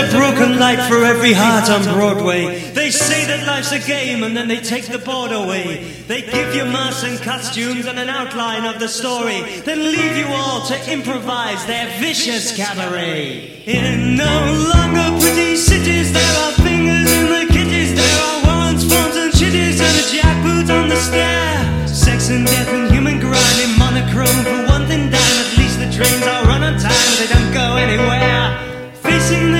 a broken light for every heart on Broadway. They say that life's a game and then they take the board away. They give you masks and costumes and an outline of the story, then leave you all to improvise their vicious cabaret. In no longer pretty cities, there are fingers in the kitties, there are warrants, forms, and chitties, and a jackboot on the stair. Sex and death and human grind in monochrome for one thing down. At least the trains are run on time, they don't go anywhere. Facing their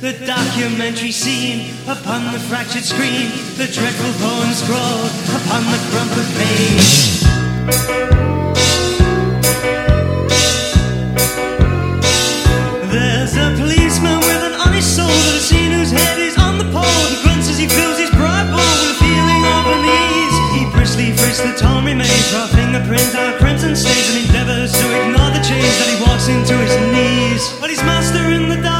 the documentary scene upon the fractured screen, the dreadful poem scrawled upon the crumpled page. There's a policeman with an honest soul that has seen whose head is on the pole. He grunts as he fills his pride bowl with a feeling of unease. He briskly frisks the torn remains, raw fingerprints, our crimson stains, and endeavors to ignore the change that he walks into his knees. But his master in the dark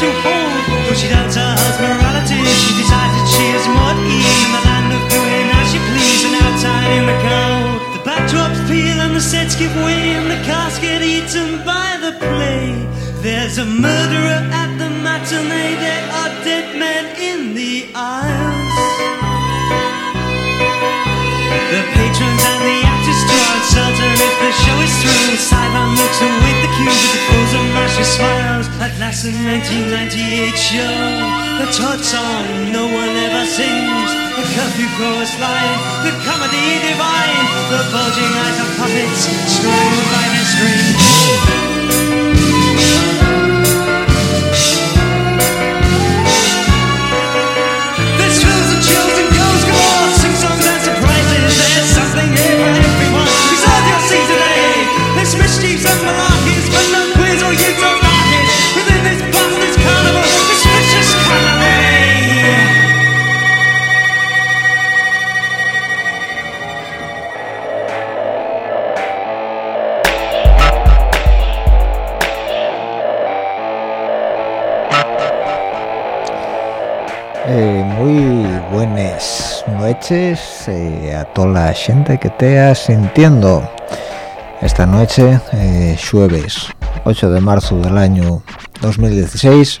To hold. Though she doubts her husband's morality, she decides that she is more at in the land of doing as she please and outside in the cold. The backdrops peel and the sets give way and the cast get eaten by the play. There's a murderer at the matinee. There are dead men in the aisles. The patrons and the actors if the show is through. Sideline looks await the cue with the frozen masher smiles. At last, the 1998 show, the Todd song no one ever sings. The curfew chorus line, the comedy divine, the bulging eyes of puppets, strung by their strings. Noches eh, a toda la gente que te sintiendo esta noche, eh, jueves 8 de marzo del año 2016.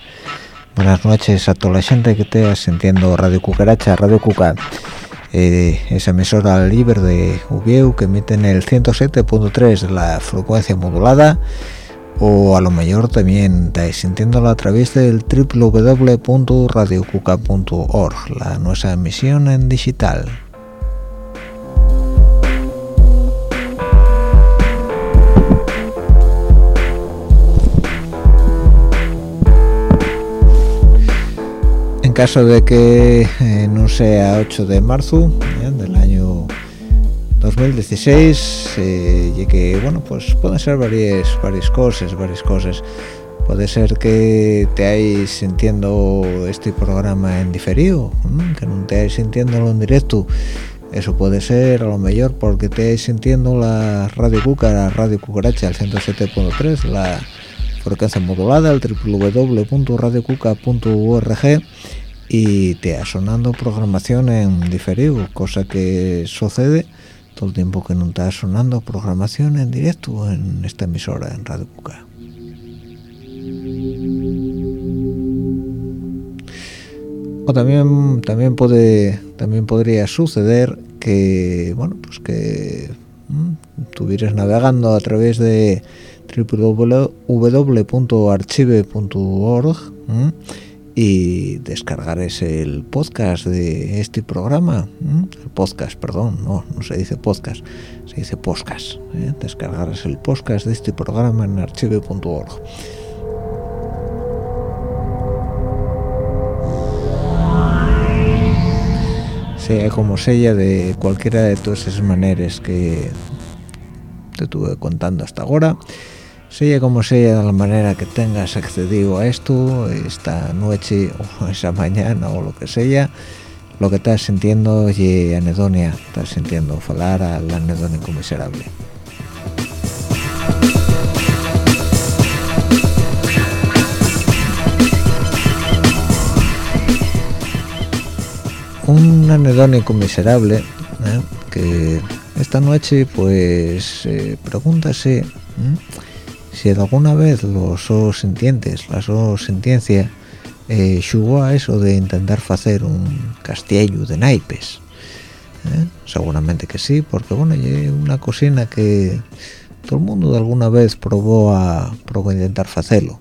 Buenas noches a toda la gente que te sintiendo Radio Cucaracha, Radio Cuca, eh, esa emisora libre de Ubieu que emite en el 107.3 de la frecuencia modulada o a lo mejor también estáis sintiéndolo a través del www.radiocuca.org, la nuestra emisión en digital. En caso de que eh, no sea 8 de marzo eh, 2016 eh, y que bueno pues pueden ser varias varias cosas varias cosas puede ser que te hayáis sintiendo este programa en diferido ¿no? que no te hayáis sintiéndolo en directo eso puede ser a lo mejor porque te hayáis sintiendo la radio cuca la radio cucaracha el 107.3 la frecuencia modulada el www.radiocuca.org y te ha sonando programación en diferido cosa que sucede todo el tiempo que no está sonando programación en directo en esta emisora en Radio Cuca. o también también puede también podría suceder que bueno pues que estuvieras navegando a través de www.archive.org y descargares el podcast de este programa el podcast perdón no no se dice podcast se dice podcast ¿eh? descargares el podcast de este programa en archive.org sea como sea de cualquiera de todas esas maneras que te estuve contando hasta ahora sea como sea de la manera que tengas accedido a esto esta noche o esa mañana o lo que sea. Lo que estás sintiendo y anedonia estás sintiendo falar al anedónico miserable un anedónico miserable ¿eh? que esta noche pues eh, pregúntase si alguna vez los sos sintientes, la sos sintiencia, eh, jugó a eso de intentar hacer un castillo de naipes. ¿eh? Seguramente que sí, porque bueno, hay una cocina que todo el mundo de alguna vez probó a, probó intentar hacerlo.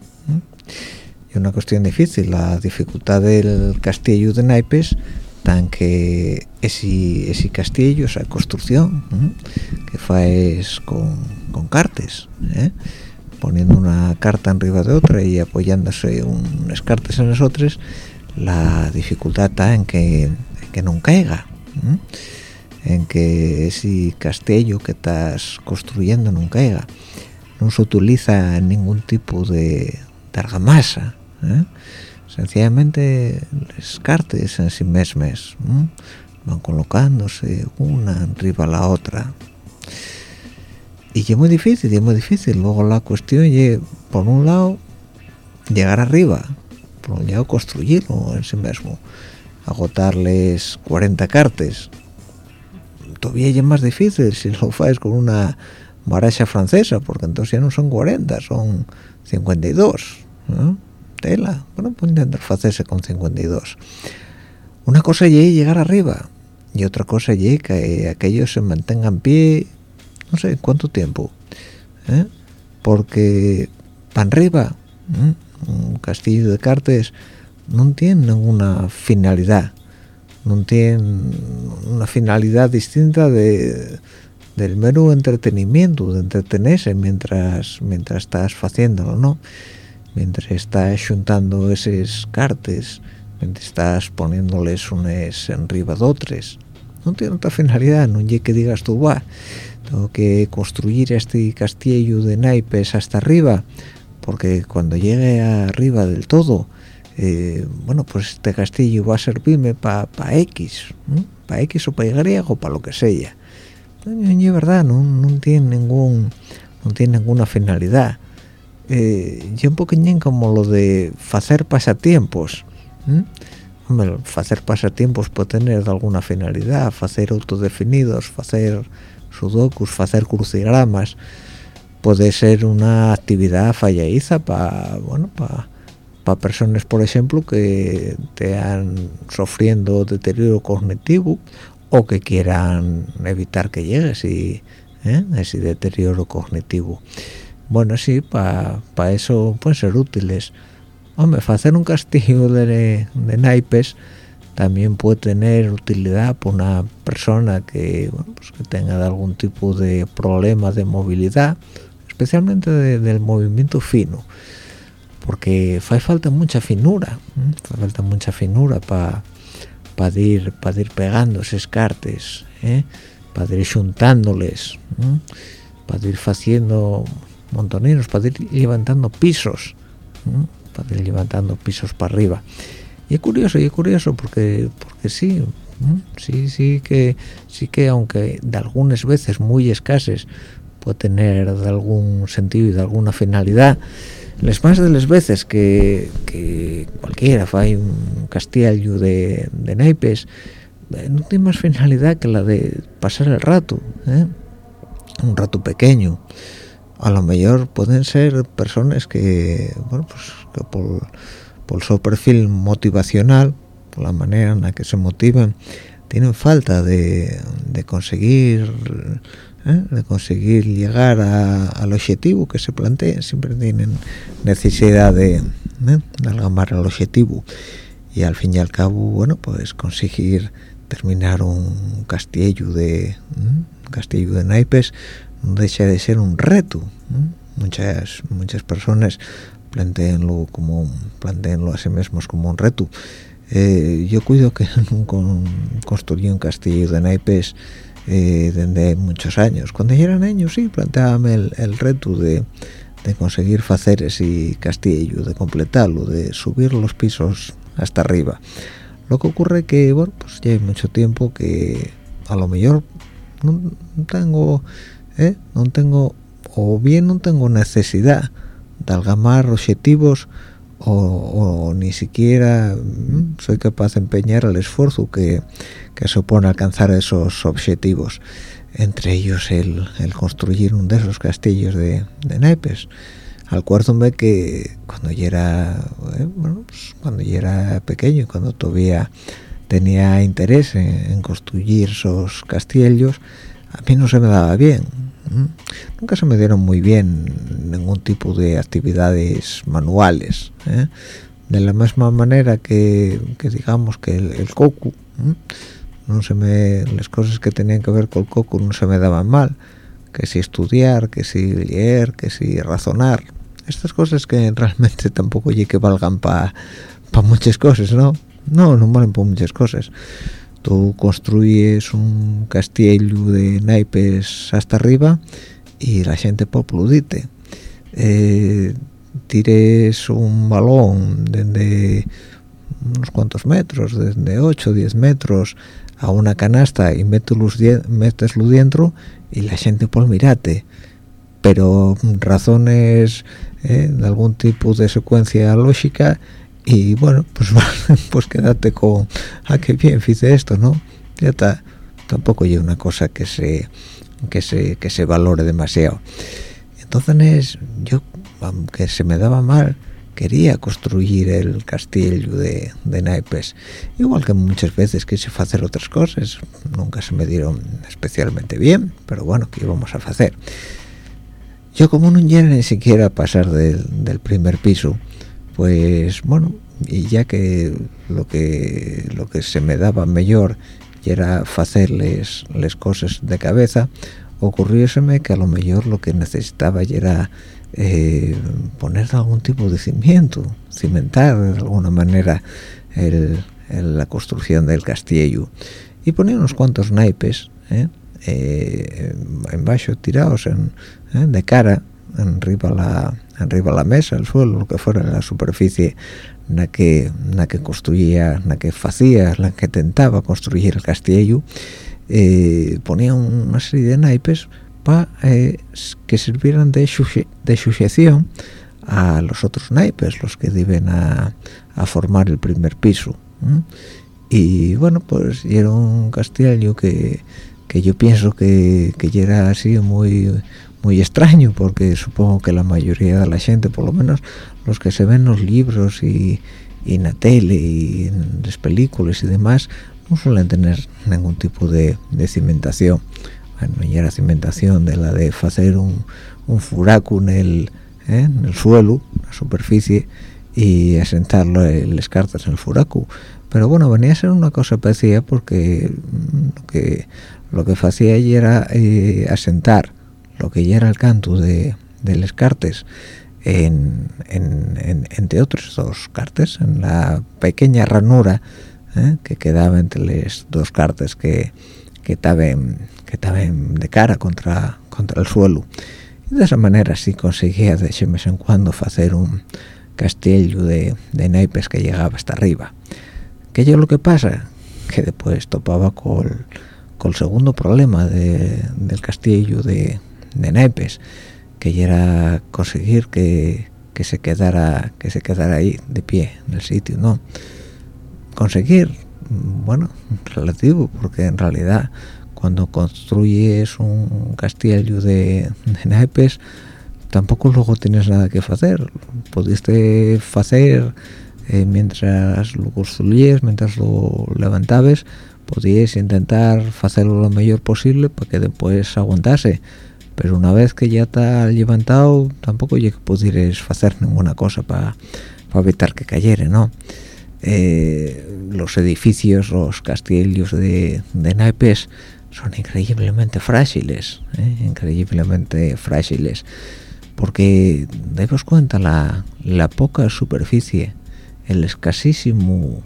Y una cuestión difícil, la dificultad del castillo de naipes, tan que ese, ese castillo, esa construcción, que faes con, con cartes, ¿eh? Poniendo una carta arriba de otra y apoyándose unas cartas en las otras la dificultad está en que, que no caiga en que ese castillo que estás construyendo no caiga. No se utiliza ningún tipo de, argamasa ¿eh? sencillamente las cartas en sí mismas van colocándose una arriba a la otra y es muy difícil, es muy difícil. Luego la cuestión es, por un lado, llegar arriba, por un lado construirlo en sí mismo, agotarles 40 cartas. Todavía es más difícil si lo haces con una baraja francesa, porque entonces ya no son 40, son 52. ¿no? Tela, bueno, pues intentar hacerse con 52. Una cosa es llegar arriba, y otra cosa es que aquellos se mantengan en pie no sé cuánto tiempo ¿eh? porque para arriba un castillo de cartes no tiene ninguna finalidad no tiene una finalidad distinta de del mero entretenimiento de entretenerse mientras mientras estás haciéndolo no mientras estás juntando esos cartes mientras estás poniéndoles unes arriba de otros no tiene otra finalidad no hay que digas tú va tengo que construir este castillo de naipes hasta arriba porque cuando llegue arriba del todo eh, bueno pues este castillo va a servirme para X para X o para Y o para lo que sea. Y es verdad no, no tiene ningún no tiene ninguna finalidad. Eh, yo un poquillín como lo de hacer pasatiempos hacer pasatiempos puede tener alguna finalidad hacer autodefinidos hacer sudokus, hacer crucigramas, puede ser una actividad falladiza para, bueno, para personas, por ejemplo, que estén sufriendo deterioro cognitivo o que quieran evitar que llegue ese, ¿eh? ese deterioro cognitivo. Bueno, sí, para eso pueden ser útiles. Hombre, hacer un castillo de, de naipes también puede tener utilidad para una persona que, pues que tenga algún tipo de problema de movilidad, especialmente del movimiento fino, porque hace falta mucha finura, hace falta mucha finura para para ir para ir pegando esos cartes, ¿eh? para ir juntándoles, para ir haciendo montoninos, para ir levantando pisos, para ir levantando pisos para arriba y es curioso y es curioso porque porque sí sí sí que sí que aunque de algunas veces muy escases puede tener de algún sentido y de alguna finalidad las más de las veces que, cualquiera fai un castillo de, de naipes eh, no tiene más finalidad que la de pasar el rato ¿eh? un rato pequeño a lo mejor pueden ser personas que bueno pues que por por su perfil motivacional por la manera en la que se motivan tienen falta de, conseguir ¿eh? de conseguir llegar al objetivo que se plantea siempre tienen necesidad de, ¿eh? de algamar al objetivo y al fin y al cabo bueno pues conseguir terminar un castillo de un castillo de naipes no deja de ser un reto muchas muchas personas planteenlo como planteenlo a sí mismos como un reto eh, yo cuido que con, construí un castillo de naipes eh, desde muchos años cuando yo era niño sí planteaba el, el reto de, de conseguir hacer ese castillo de completarlo de subir los pisos hasta arriba lo que ocurre que bueno pues ya hay mucho tiempo que a lo mejor no, tengo ¿eh? no tengo o bien no tengo necesidad de algamar objetivos o, ni siquiera mm, soy capaz de empeñar el esfuerzo que, que supone alcanzar esos objetivos entre ellos el, el construir un de esos castillos de, de naipes. Ve que cuando yo era eh, bueno, pues cuando yo era pequeño cuando todavía tenía interés en, construir esos castillos a mí no se me daba bien nunca se me dieron muy bien ningún tipo de actividades manuales ¿eh? de la misma manera que, digamos que el, coco no se me las cosas que tenían que ver con el coco no se me daban mal que si estudiar que si leer que si razonar. Estas cosas que realmente tampoco y que valgan para muchas cosas no no no valen para muchas cosas tú construyes un castillo de naipes hasta arriba y la gente popludite eh, tires un balón desde unos cuantos metros desde 8 o 10 metros a una canasta y meteslo dentro y la gente por mirate pero razones ¿eh? de algún tipo de secuencia lógica y bueno pues pues quédate con ah qué bien hice esto no ya está. Tampoco hay una cosa que se que se que se valore demasiado. Entonces yo aunque se me daba mal quería construir el castillo de, de naipes. Igual que muchas veces quise hacer otras cosas nunca se me dieron especialmente bien pero bueno qué íbamos a hacer yo como no llegué ni siquiera a pasar del, primer piso pues bueno y ya que lo que lo que se me daba mejor era hacerles las cosas de cabeza ocurrióseme que a lo mejor lo que necesitaba era eh, poner algún tipo de cimiento cimentar de alguna manera la construcción del castillo y ponía unos cuantos naipes ¿eh? eh, en bajo tirados en, ¿eh? de cara arriba la arriba la mesa el suelo lo que fuera la superficie la que la que construía la que hacía la que tentaba construir el castillo eh, ponía una serie de naipes para eh, que sirvieran de, de sujeción a los otros naipes los que deben a, formar el primer piso y bueno pues era un castillo que que yo pienso que, que era así muy muy extraño porque supongo que la mayoría de la gente por lo menos los que se ven en los libros y, en la tele y en las películas y demás no suelen tener ningún tipo de, cimentación bueno y era cimentación de la de hacer un, un furaco en el, ¿eh? en el suelo la superficie y asentarlo en las cartas en el furaco pero bueno venía a ser una cosa parecida porque lo que lo que hacía ella era eh, asentar lo que ya era el canto de, de les cartes en, entre otros dos cartes en la pequeña ranura eh, que quedaba entre las dos cartes que que estaban que estaban de cara contra contra el suelo. Y de esa manera sí conseguía de vez en cuando hacer un castillo de, de naipes que llegaba hasta arriba. Que yo lo que pasa que después topaba con, con el segundo problema del castillo de, de naipes que era conseguir que, que, se quedara que se quedara ahí de pie en el sitio no conseguir bueno relativo porque en realidad cuando construyes un castillo de, naipes tampoco luego tienes nada que hacer. Pudiste hacer eh, mientras lo construías mientras lo levantabas podías intentar hacerlo lo mejor posible para que después aguantase pero una vez que ya está levantado tampoco ya que pudieras hacer ninguna cosa para evitar que cayera no eh, los edificios los castillos de, naipes son increíblemente frágiles ¿eh? increíblemente frágiles porque debos cuenta la, la poca superficie el escasísimo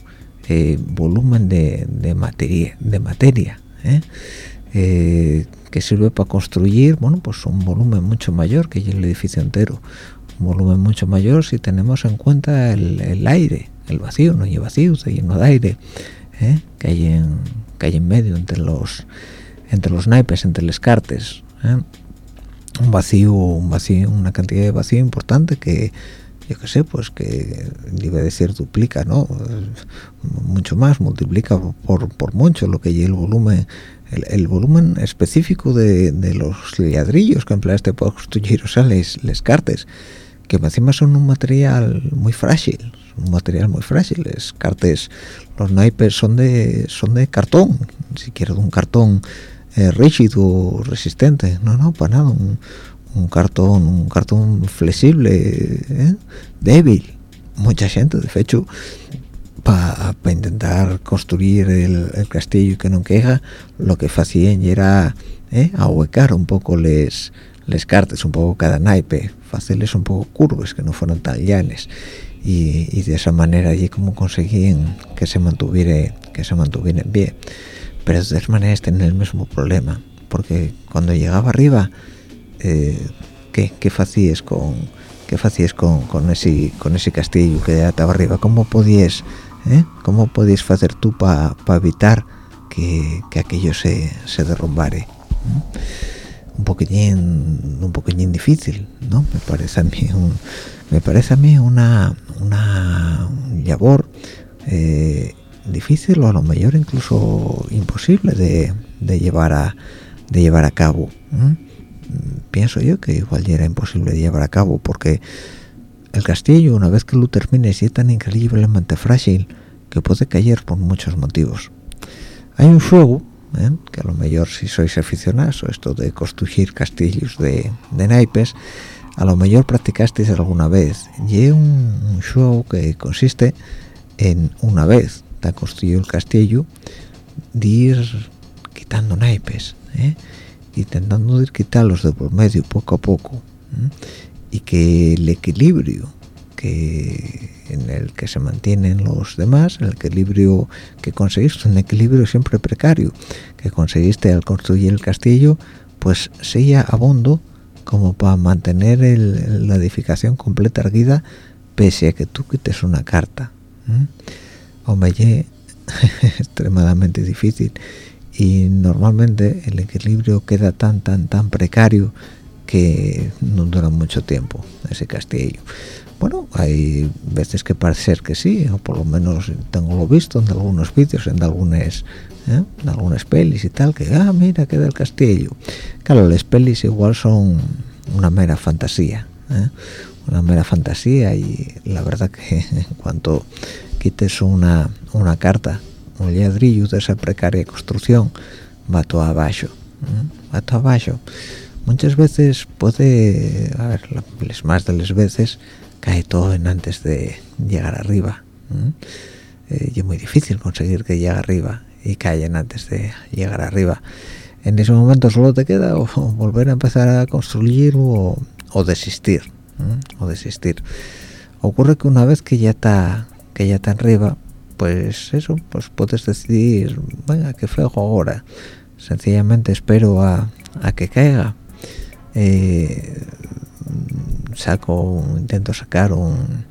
eh, volumen de, materia, de materia ¿eh? Eh, que sirve para construir bueno pues un volumen mucho mayor que el edificio entero. Un volumen mucho mayor si tenemos en cuenta el, aire el vacío no hay vacío está lleno de aire que hay en que hay en medio entre los entre los naipes entre los cartes un vacío un vacío una cantidad de vacío importante que yo qué sé, pues que iba a decir duplica, ¿no? Mucho más, multiplica por, por mucho lo que hay el volumen, el, volumen específico de, los ladrillos que empleaste para construir, o sea, les, cartes, que encima son un material muy frágil, un material muy frágil, les cartes, los naipes son de, son de cartón, si quieres un cartón eh, rígido, resistente, no, no, para nada, un, un cartón un cartón flexible ¿eh? débil mucha gente de hecho para intentar construir el, castillo que no queja. Lo que hacían era ¿eh? ahuecar un poco les les cartes un poco cada naipe hacerles un poco curvas que no fueron tan llanes. Y, de esa manera allí como conseguían que se mantuviera que se mantuviera bien. Pero de todas maneras tienen el mismo problema porque cuando llegaba arriba eh, ¿qué, qué hacías con qué hacías con, con ese con ese castillo que estaba arriba cómo podías eh? cómo podías hacer tú para evitar que, que, aquello se, se derrumbare un poquillín un poquillín difícil no me parece a mí un, me parece a mí una una labor eh, difícil o a lo mejor incluso imposible de, de llevar a de llevar a cabo pienso yo que igual ya era imposible de llevar a cabo porque el castillo una vez que lo termines es tan increíblemente frágil que puede caer por muchos motivos hay un juego ¿eh? que a lo mejor si sois aficionados esto de construir castillos de, naipes a lo mejor practicasteis alguna vez y es un, juego que consiste en una vez te construido el castillo de ir quitando naipes ¿eh? intentando ir quitarlos de por medio poco a poco y que el equilibrio que en el que se mantienen los demás el equilibrio que conseguiste un equilibrio siempre precario que conseguiste al construir el castillo pues sea abondo como para mantener la edificación completa erguida pese a que tú quites una carta o me extremadamente difícil. Y normalmente el equilibrio queda tan tan tan precario que no dura mucho tiempo ese castillo bueno hay veces que parece ser que sí o por lo menos tengo lo visto en algunos vídeos en algunas ¿eh? en algunas pelis y tal que ah mira queda el castillo claro las pelis igual son una mera fantasía ¿eh? una mera fantasía y la verdad que en cuanto quites una una carta un ladrillo de esa precaria construcción va todo abajo va todo abajo muchas veces puede a ver las más de las veces cae todo en antes de llegar arriba eh, y es muy difícil conseguir que llegue arriba y caigan antes de llegar arriba en ese momento solo te queda o, volver a empezar a construir o, o desistir o desistir ocurre que una vez que ya está que ya está arriba pues eso, pues puedes decidir, venga, que fuego ahora. Sencillamente espero a, que caiga. Eh, saco, intento sacar un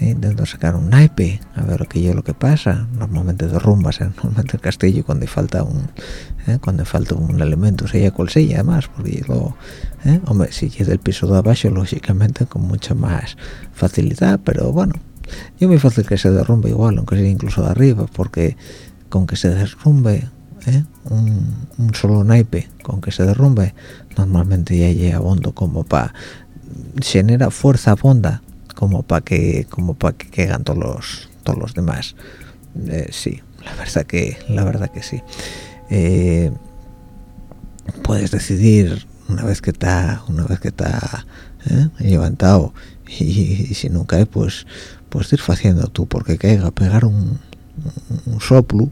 eh, intento sacar un naipe a ver lo que yo lo que pasa. Normalmente derrumbas ¿eh? normalmente el castillo cuando falta un cuando falta un elemento sea cual sea además porque luego hombre si llega el piso de abajo lógicamente con mucha más facilidad pero bueno y es muy fácil que se derrumbe igual aunque sea incluso de arriba porque con que se derrumbe ¿eh? un, solo naipe con que se derrumbe normalmente ya llega abondo como para genera fuerza abonda como para que como para que caigan todos los todos los demás eh, sí la verdad que la verdad que sí eh, puedes decidir una vez que está una vez que está ¿eh? levantado y, si no cae pues pues ir haciendo tú porque caiga pegar un, un soplo.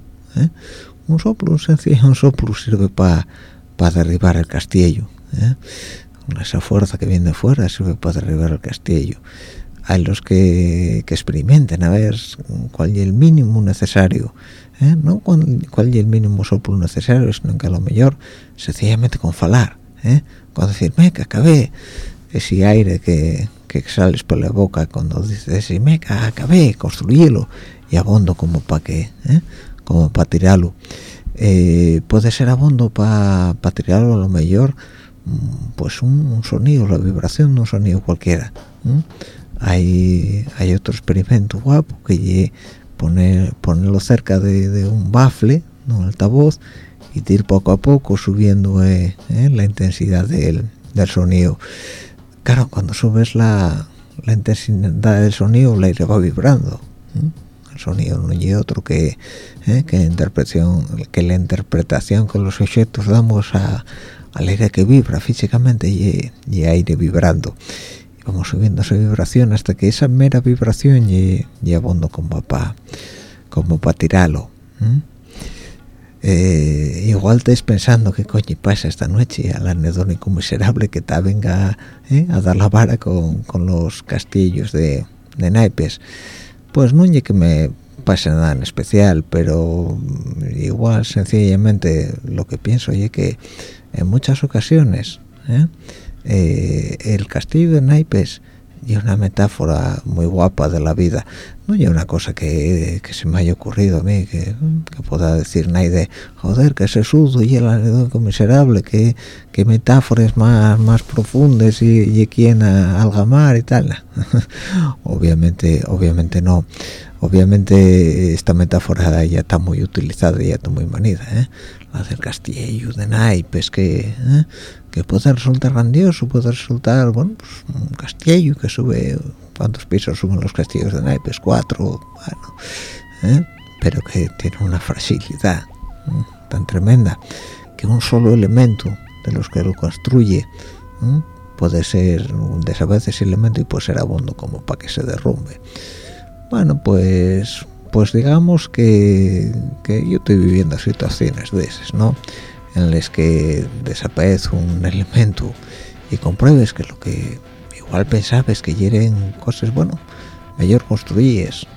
Un soplo un sencillo un soplo sirve para para derribar el castillo ¿eh? esa fuerza que viene de fuera sirve para derribar el castillo hay los que, que experimenten a ver cuál es el mínimo necesario ¿eh? no cuál, es el mínimo soplo necesario sino que a lo mejor sencillamente con falar ¿eh? con decir que acabé ese aire que, que sales por la boca cuando dices meca acabé construílo y abondo como para que ¿eh? Como para tirarlo eh, puede ser abondo para pa tirarlo a lo mejor mm, pues un, sonido la vibración de un sonido cualquiera hay hay otro experimento guapo que poner ponerlo cerca de, un bafle un altavoz y ir poco a poco subiendo eh, eh, la intensidad del, sonido. Claro cuando subes la, intensidad del sonido el aire va vibrando sonido no hay otro que, eh, que, interpretación que la interpretación que los objetos damos a, al aire que vibra físicamente y, y aire vibrando. Y vamos subiendo esa vibración hasta que esa mera vibración y, y abondo como para como para tirarlo eh, igual estáis pensando que coño pasa esta noche al anedónico miserable que está venga eh, a dar la vara con, con los castillos de, de, naipes pues no es que me pase nada en especial pero igual sencillamente lo que pienso es que en muchas ocasiones eh, eh, el castillo de naipes y una metáfora muy guapa de la vida. No hay una cosa que, se me haya ocurrido a mí que, pueda decir nadie joder que ese sudo y el anedónico miserable que, que metáforas más más profundas y, y quien a algamar y tal obviamente obviamente no. Obviamente esta metáfora ya está muy utilizada ya está muy manida ¿eh? La del castillo de naipes que ¿eh? que puede resultar grandioso puede resultar bueno pues un castillo que sube cuántos pisos suben los castillos de naipes cuatro bueno ¿eh? pero que tiene una fragilidad tan tremenda que un solo elemento de los que lo construye puede ser un desaveces elemento y puede ser abondo como para que se derrumbe bueno pues pues digamos que, yo estoy viviendo situaciones de esas no en las que desaparece un elemento y compruebes que lo que igual pensabas que quieren cosas bueno mejor construyes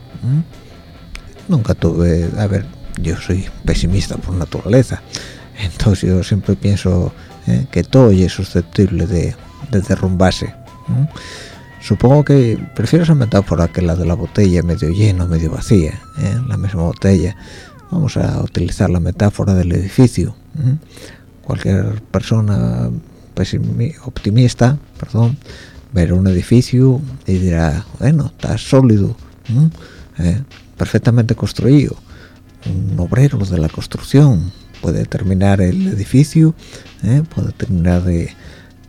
nunca tuve a ver yo soy pesimista por naturaleza entonces yo siempre pienso eh, que todo es susceptible de, derrumbarse supongo que prefiero esa metáfora que la de la botella medio llena medio vacía ¿eh? la misma botella vamos a utilizar la metáfora del edificio cualquier persona optimista perdón ver un edificio y dirá bueno está sólido ¿Eh? perfectamente construido un obrero de la construcción puede terminar el edificio ¿eh? puede terminar de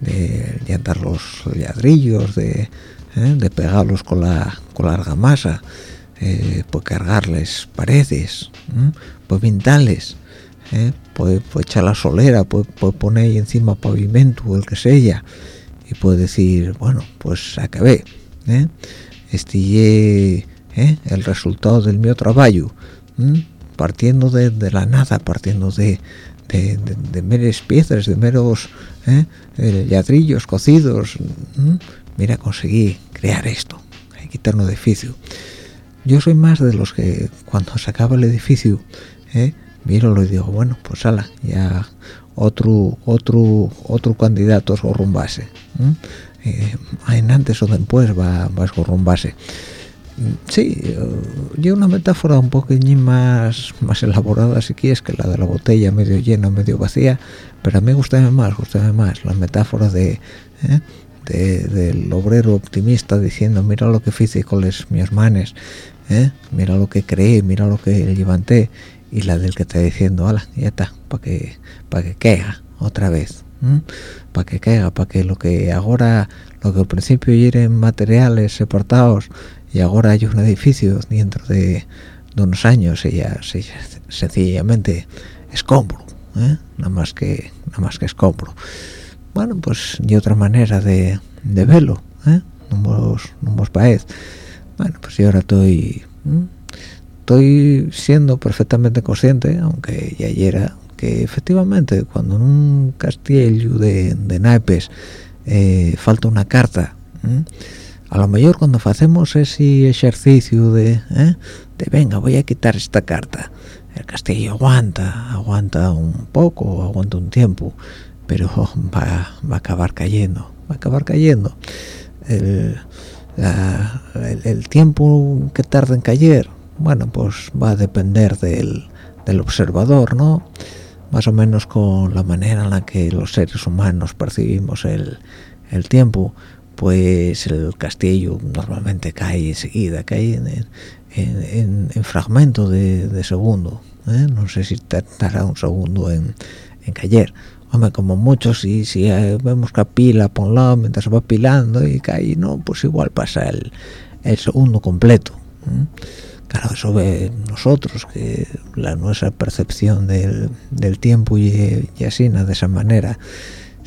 de llantar los ladrillos, de, ¿eh? de pegarlos con la, con la argamasa, eh, puede cargarles paredes, puede pintarles, ¿eh? puede, echar la solera, puede, poner ahí encima pavimento, el que sea, y puede decir, bueno, pues acabé, este el resultado del mío trabajo, partiendo de, la nada, partiendo de, de, de, meras piezas, de meros ¿eh? ladrillos cocidos. Mira, conseguí crear esto, ¿eh? quitar un edificio. Yo soy más de los que cuando se acaba el edificio, ¿eh? miro y digo, bueno, pues ala, ya otro otro otro candidato es gorrumbase. ¿eh? antes o después va, va a esgorrumbase sí yo una metáfora un poquín más más elaborada si quieres que la de la botella medio llena medio vacía pero a mí gusta más gusta más la metáfora de, ¿eh? del obrero optimista diciendo mira lo que hice con las mis manes ¿eh? mira lo que creé mira lo que levanté y la del que está diciendo ala ya está para que para que queda otra vez para que caiga para que lo que ahora lo que al principio eran materiales separados y ahora hay un edificio dentro de, unos años y ya sencillamente escombro ¿eh? nada más que nada más que escombro bueno pues y otra manera de, de verlo ¿eh? no vos, no vos bueno pues yo ahora estoy estoy siendo perfectamente consciente aunque ya era que efectivamente cuando en un castillo de, naipes eh, falta una carta a lo mejor cuando hacemos ese ejercicio de, ¿eh? de venga voy a quitar esta carta el castillo aguanta aguanta un poco aguanta un tiempo pero va, va a acabar cayendo va a acabar cayendo. El, el, tiempo que tarda en caer bueno pues va a depender del, del observador no más o menos con la manera en la que los seres humanos percibimos el, tiempo, pues el castillo normalmente cae enseguida, cae en, en, en, fragmento de, segundo. ¿eh? No sé si tardará un segundo en, en caer. Hombre, como mucho, si, si vemos que pila por un lado mientras va pilando y cae, no, pues igual pasa el, el segundo completo. ¿eh? claro eso ve nosotros que la nuestra percepción del, tiempo y, así de esa manera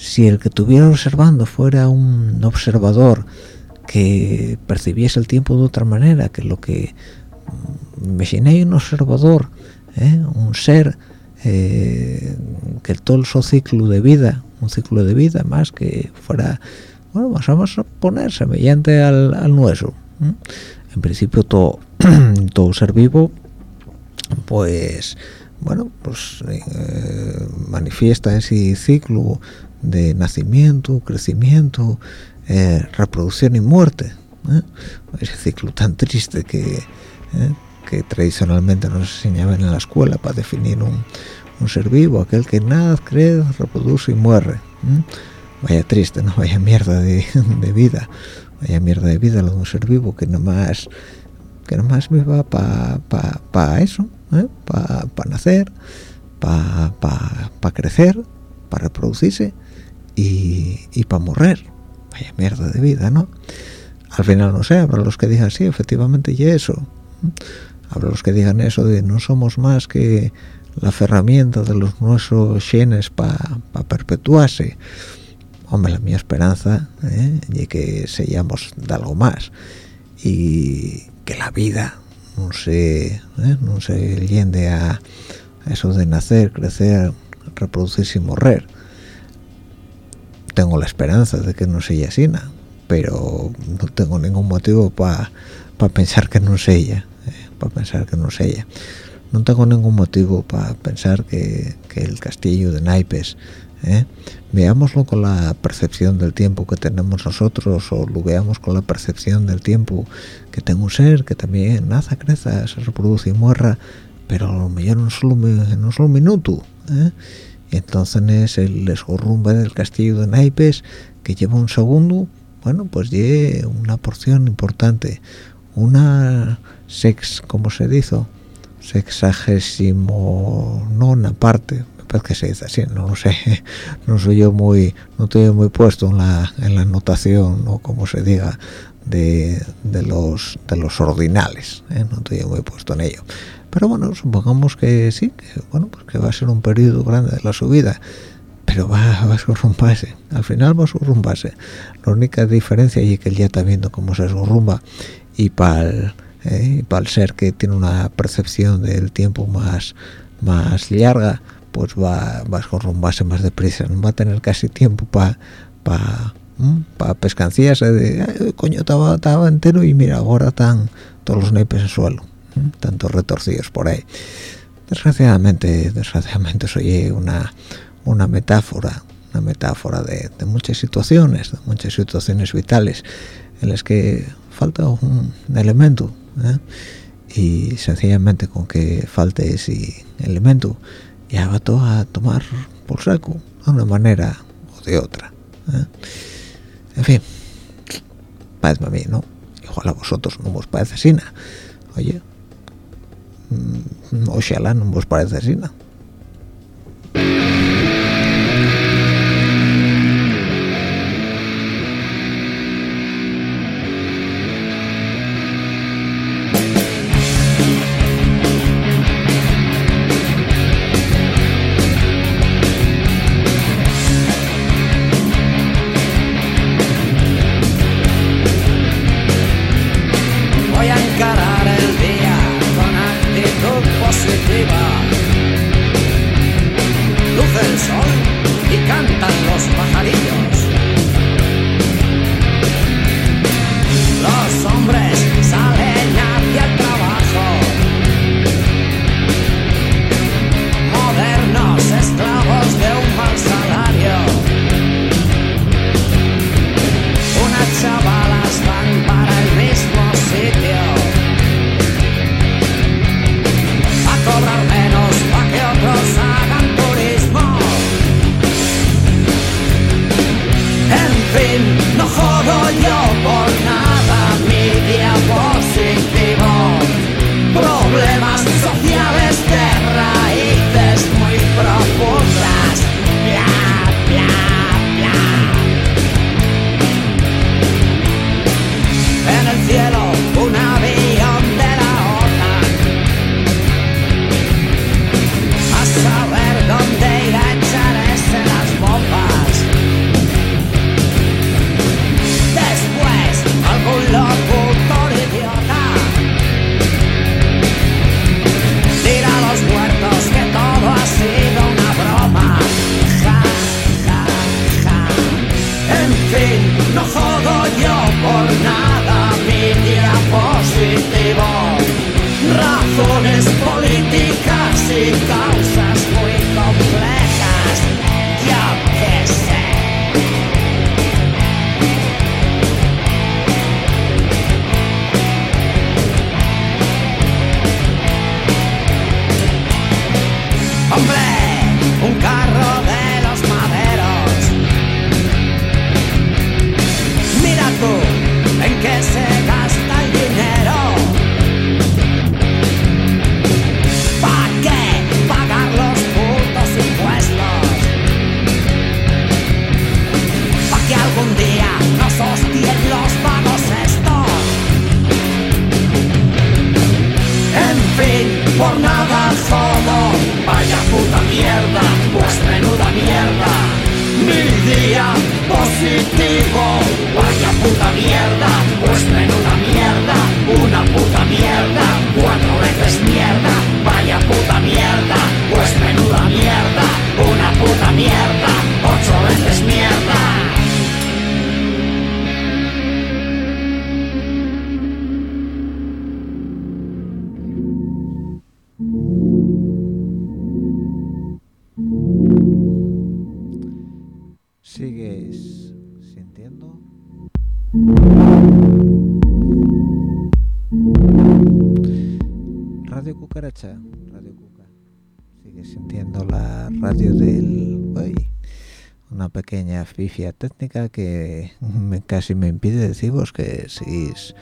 si el que estuviera observando fuera un observador que percibiese el tiempo de otra manera que lo que mm, imaginé un observador ¿eh? un ser eh, que todo su ciclo de vida un ciclo de vida más que fuera bueno vamos a poner semejante al, al nuestro en principio todo todo ser vivo pues bueno pues eh, manifiesta ese ciclo de nacimiento crecimiento eh, reproducción y muerte ¿eh? ese ciclo tan triste que que tradicionalmente nos enseñaban en la escuela para definir un, un ser vivo aquel que nace crece reproduce y muere vaya triste no vaya mierda de, vida vaya mierda de vida lo de un ser vivo que nomás que nomás me va para pa, eso ¿eh? para pa nacer para pa, crecer para reproducirse y, y para morir vaya mierda de vida no al final no sé habrá los que digan sí efectivamente y eso habrá los que digan eso de no somos más que la herramienta de los nuestros genes para perpetuarse hombre la mi esperanza ¿eh? y que seamos de algo más. Y que la vida no se ¿eh? no se yende a, eso de nacer crecer reproducirse y morir tengo la esperanza de que no sea así pero no tengo ningún motivo para pensar que no sea ella ¿eh? para pensar que no sea ella no tengo ningún motivo para pensar que, que el castillo de naipes ¿eh? veámoslo con la percepción del tiempo que tenemos nosotros o lo veamos con la percepción del tiempo que tengo un ser que también nace, crece, se reproduce y muera pero a lo mejor no solo, solo un minuto ¿eh? Entonces es el esgorrumbe del castillo de naipes que lleva un segundo bueno pues lleva una porción importante. Una sex como se dice sexagésimo nona parte que se dice así no lo sé no soy yo muy no estoy muy puesto en la en la notación o como se diga de, de los de los ordinales ¿eh? no estoy muy puesto en ello. Pero bueno supongamos que sí que bueno pues que va a ser un periodo grande de la subida pero va, va a surrumparse al final va a surrumparse la única diferencia y que él ya está viendo cómo se surrumba y para el, eh, ser que tiene una percepción del tiempo más más larga pues va, va a escorrumbarse más deprisa, no va a tener casi tiempo para pa, pa pescancías ¿eh? de, coño, estaba, estaba entero y mira, ahora están todos los naipes en suelo, tantos retorcidos por ahí. Desgraciadamente, desgraciadamente soy una, una metáfora, una metáfora de, de, muchas situaciones, de muchas situaciones vitales en las que falta un elemento, ¿eh? y sencillamente con que falte ese elemento ya va todo a tomar por saco de una manera o de otra ¿eh? En fin parece a mí no igual a vosotros no os parece así oye mm, ojalá no os parece así casi me impide deciros que seguís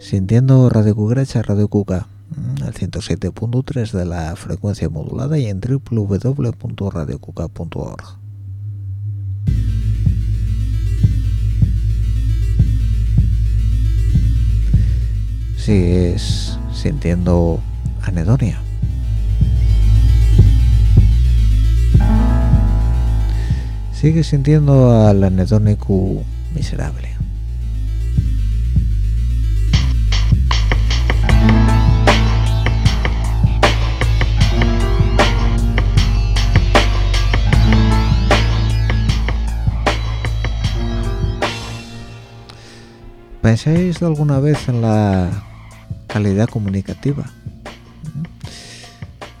sintiendo Radio Cucaracha, Radio Cuca, mm, al 107.3 de la frecuencia modulada y en www.radiocuca.org. sigues sintiendo anedonia. Sigues sintiendo al anedónico miserable. ¿Pensáis alguna vez en la calidad comunicativa?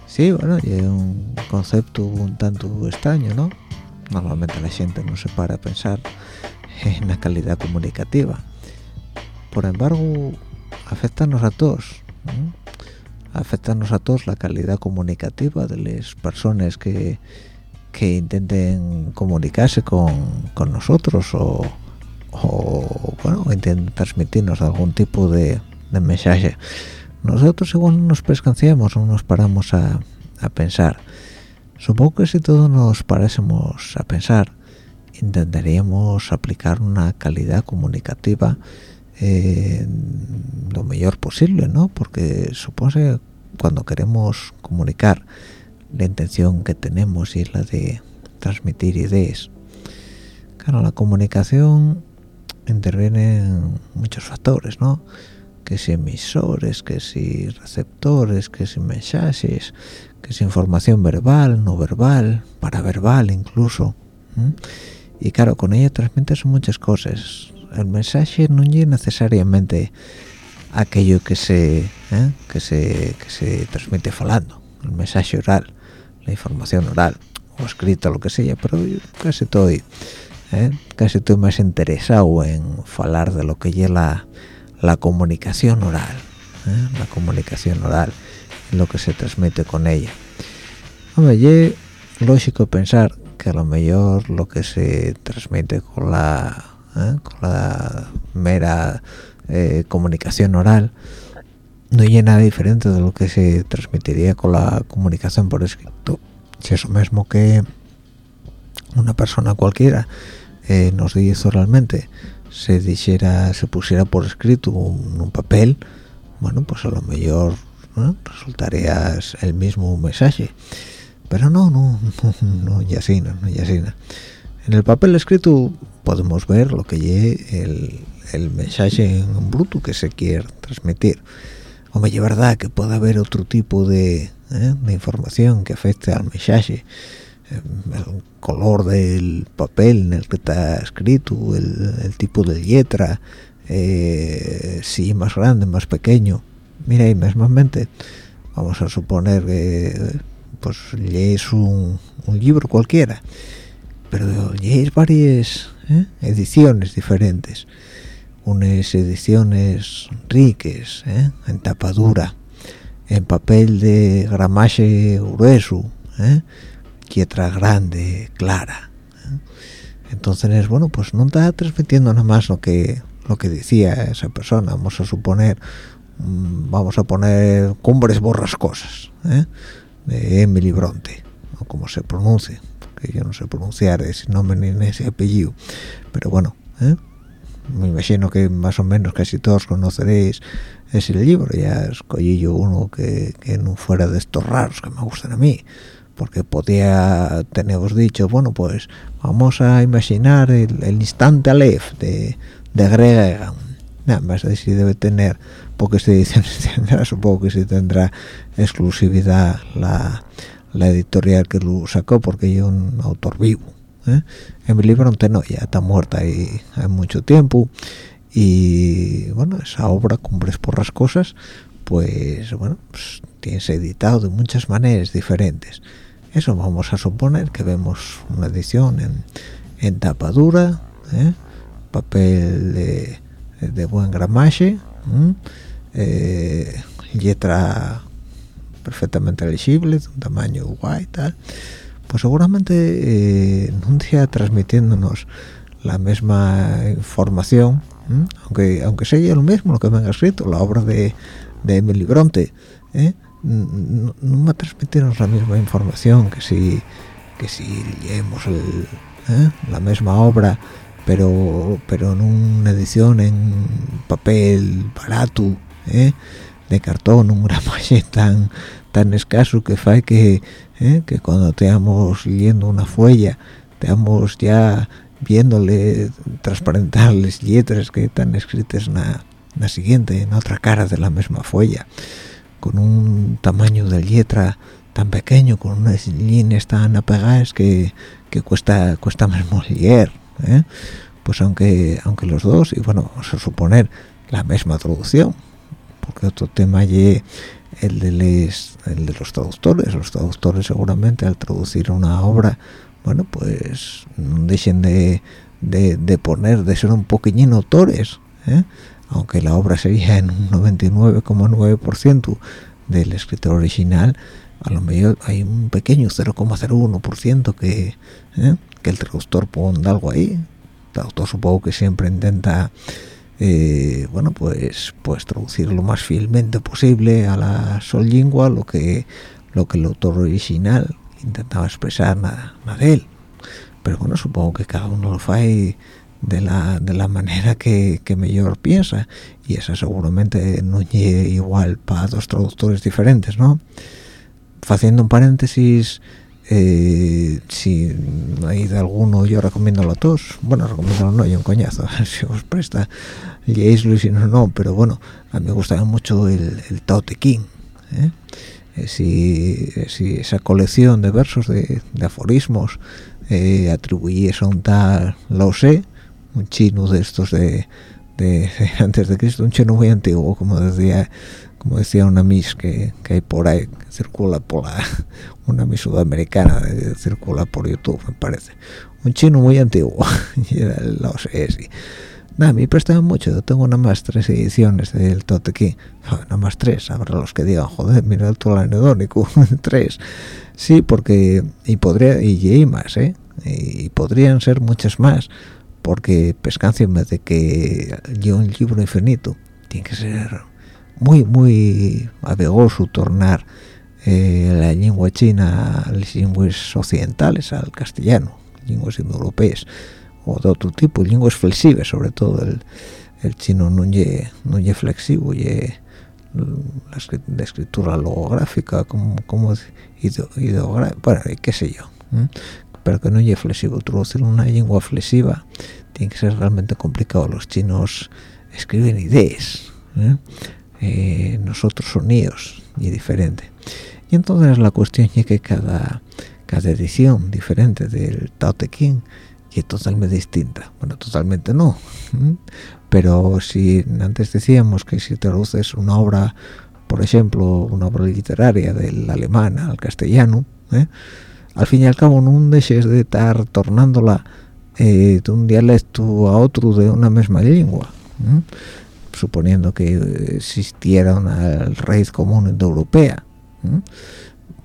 Sí, bueno, es un concepto un tanto extraño, ¿no? Normalmente la gente no se para a pensar en la calidad comunicativa. Por embargo, afectanos a todos. ¿no? Afectanos a todos la calidad comunicativa de las personas que, que intenten comunicarse con, con nosotros o, o bueno transmitirnos algún tipo de, mensaje. Nosotros igual nos pescanciamos o nos paramos a, a, pensar. Supongo que si todos nos parásemos a pensar intentaríamos aplicar una calidad comunicativa eh, lo mejor posible no porque supongo que cuando queremos comunicar la intención que tenemos es la de transmitir ideas. Claro la comunicación intervienen muchos factores, ¿no? Que si emisores, que si receptores, que si mensajes, que si información verbal, no verbal, paraverbal incluso. ¿eh? Y claro, con ella transmites muchas cosas. El mensaje no es necesariamente aquello que se, ¿eh? que se que se transmite falando, el mensaje oral, la información oral o escrita, lo que sea, pero casi todo. ¿Eh? casi estoy más interesado en hablar de lo que lleva la, comunicación oral ¿eh? la comunicación oral lo que se transmite con ella hombre es lógico pensar que a lo mejor lo que se transmite con la ¿eh? con la mera eh, comunicación oral no es nada diferente de lo que se transmitiría con la comunicación por escrito si eso mismo que una persona cualquiera eh, nos dice oralmente se dijera se pusiera por escrito un, un papel bueno pues a lo mejor ¿no? resultaría el mismo mensaje. Pero no no no, no sí no, no ya sí en el papel escrito podemos ver lo que lleve el, el mensaje en bruto que se quiere transmitir. Hombre es verdad que puede haber otro tipo de, ¿eh? de información que afecte al mensaje el color del papel en el que está escrito, el, el tipo de letra, eh, si más grande, más pequeño. Mira, y mismamente, vamos a suponer que pues lees un, un libro cualquiera, pero lees varias ¿eh? ediciones diferentes, unas ediciones ricas, ¿eh? en tapadura, en papel de gramaje grueso, letra grande, clara. ¿eh? Entonces, bueno, pues no está transmitiendo nada más lo que lo que decía esa persona. Vamos a suponer, mm, vamos a poner cumbres borrascosas, ¿eh? de Emily Bronte, o como se pronuncie, porque yo no sé pronunciar ese nombre ni ese apellido, pero bueno, ¿eh? me imagino que más o menos casi todos conoceréis ese libro, ya escogí yo uno que, que no fuera de estos raros que me gustan a mí, porque podía teneros dicho bueno pues vamos a imaginar el, instante Aleph de, de Grega nada más de si debe tener porque se dice supongo que sí tendrá exclusividad la, la editorial que lo sacó porque yo un autor vivo ¿eh? en mi libro no ya está muerta y hay mucho tiempo. Y bueno esa obra Cumbres por las cosas pues bueno pues, tiene editado de muchas maneras diferentes eso vamos a suponer que vemos una edición en, en tapa dura ¿eh? papel de, de, buen gramaje eh, letra perfectamente legible de un tamaño guay tal pues seguramente eh, transmitiéndonos la misma información aunque aunque sea lo mismo lo que venga escrito la obra de, de Emily Bronte ¿eh? No, me transmitieron la misma información que si que si leemos ¿eh? la misma obra pero pero en una edición en papel barato de cartón un gramaje tan tan escaso que fa que ¿eh? que cuando estemos leyendo una fuella estamos ya viéndole transparentar las letras que están escritas en la siguiente en otra cara de la misma fuella con un tamaño de letra tan pequeño con unas líneas tan apegadas que, que cuesta cuesta mismo leer ¿eh? pues aunque aunque los dos y bueno vamos a suponer la misma traducción porque otro tema y el de, les, el de los traductores los traductores seguramente al traducir una obra bueno pues no dejen de, de, poner de ser un poquillín autores ¿eh? Aunque la obra sería en un 99,9% del escritor original a lo mejor hay un pequeño 0,01% que ¿eh? que el traductor ponga algo ahí el traductor supongo que siempre intenta eh, bueno pues pues traducir lo más fielmente posible a la sol lengua lo que lo que el autor original intentaba expresar nada, de él pero bueno supongo que cada uno lo hace de la, de la manera que, que mejor piensa. Y esa seguramente no es igual para dos traductores diferentes no haciendo un paréntesis eh, si hay de alguno yo recomiendo a todos. Bueno recomiendo no yo un coñazo si os presta. Leíslo y si no no pero bueno a mí me gustaba mucho el, el Tao Te King ¿eh? Eh, si, si, esa colección de versos de, aforismos eh, a un tal Lao sé un chino de estos de, de, antes de Cristo un chino muy antiguo como decía como decía una Miss que, que hay por ahí, que circula por la, una Miss sudamericana, que circula por YouTube, me parece. Un chino muy antiguo, y era el OSS. Nada, me prestaban mucho, yo tengo nada más tres ediciones del Totequín, nada más tres, habrá los que digan, joder, mira el todo anedónico, tres. Sí, porque, y podría, y hay más, ¿eh? Y podrían ser muchas más, porque pescánceme de que yo un libro infinito, tiene que ser muy muy abegoso tornar eh, la lengua china a las lenguas occidentales al castellano lenguas indoeuropeas o de otro tipo lenguas flexibles sobre todo el, el chino no es no flexible la escritura logográfica como como bueno qué sé yo pero que no es flexible traducir una lengua flexiva tiene que ser realmente complicado. Los chinos escriben ideas ¿eh? Eh, nosotros sonidos y diferente. Y entonces la cuestión es que cada cada edición diferente del Tao Te Ching es totalmente distinta. Bueno totalmente no pero si antes decíamos que si traduces una obra por ejemplo una obra literaria del alemán al castellano ¿eh? Al fin y al cabo no dejes de estar tornándola eh, de un dialecto a otro de una misma lengua suponiendo que existiera una raíz común indoeuropea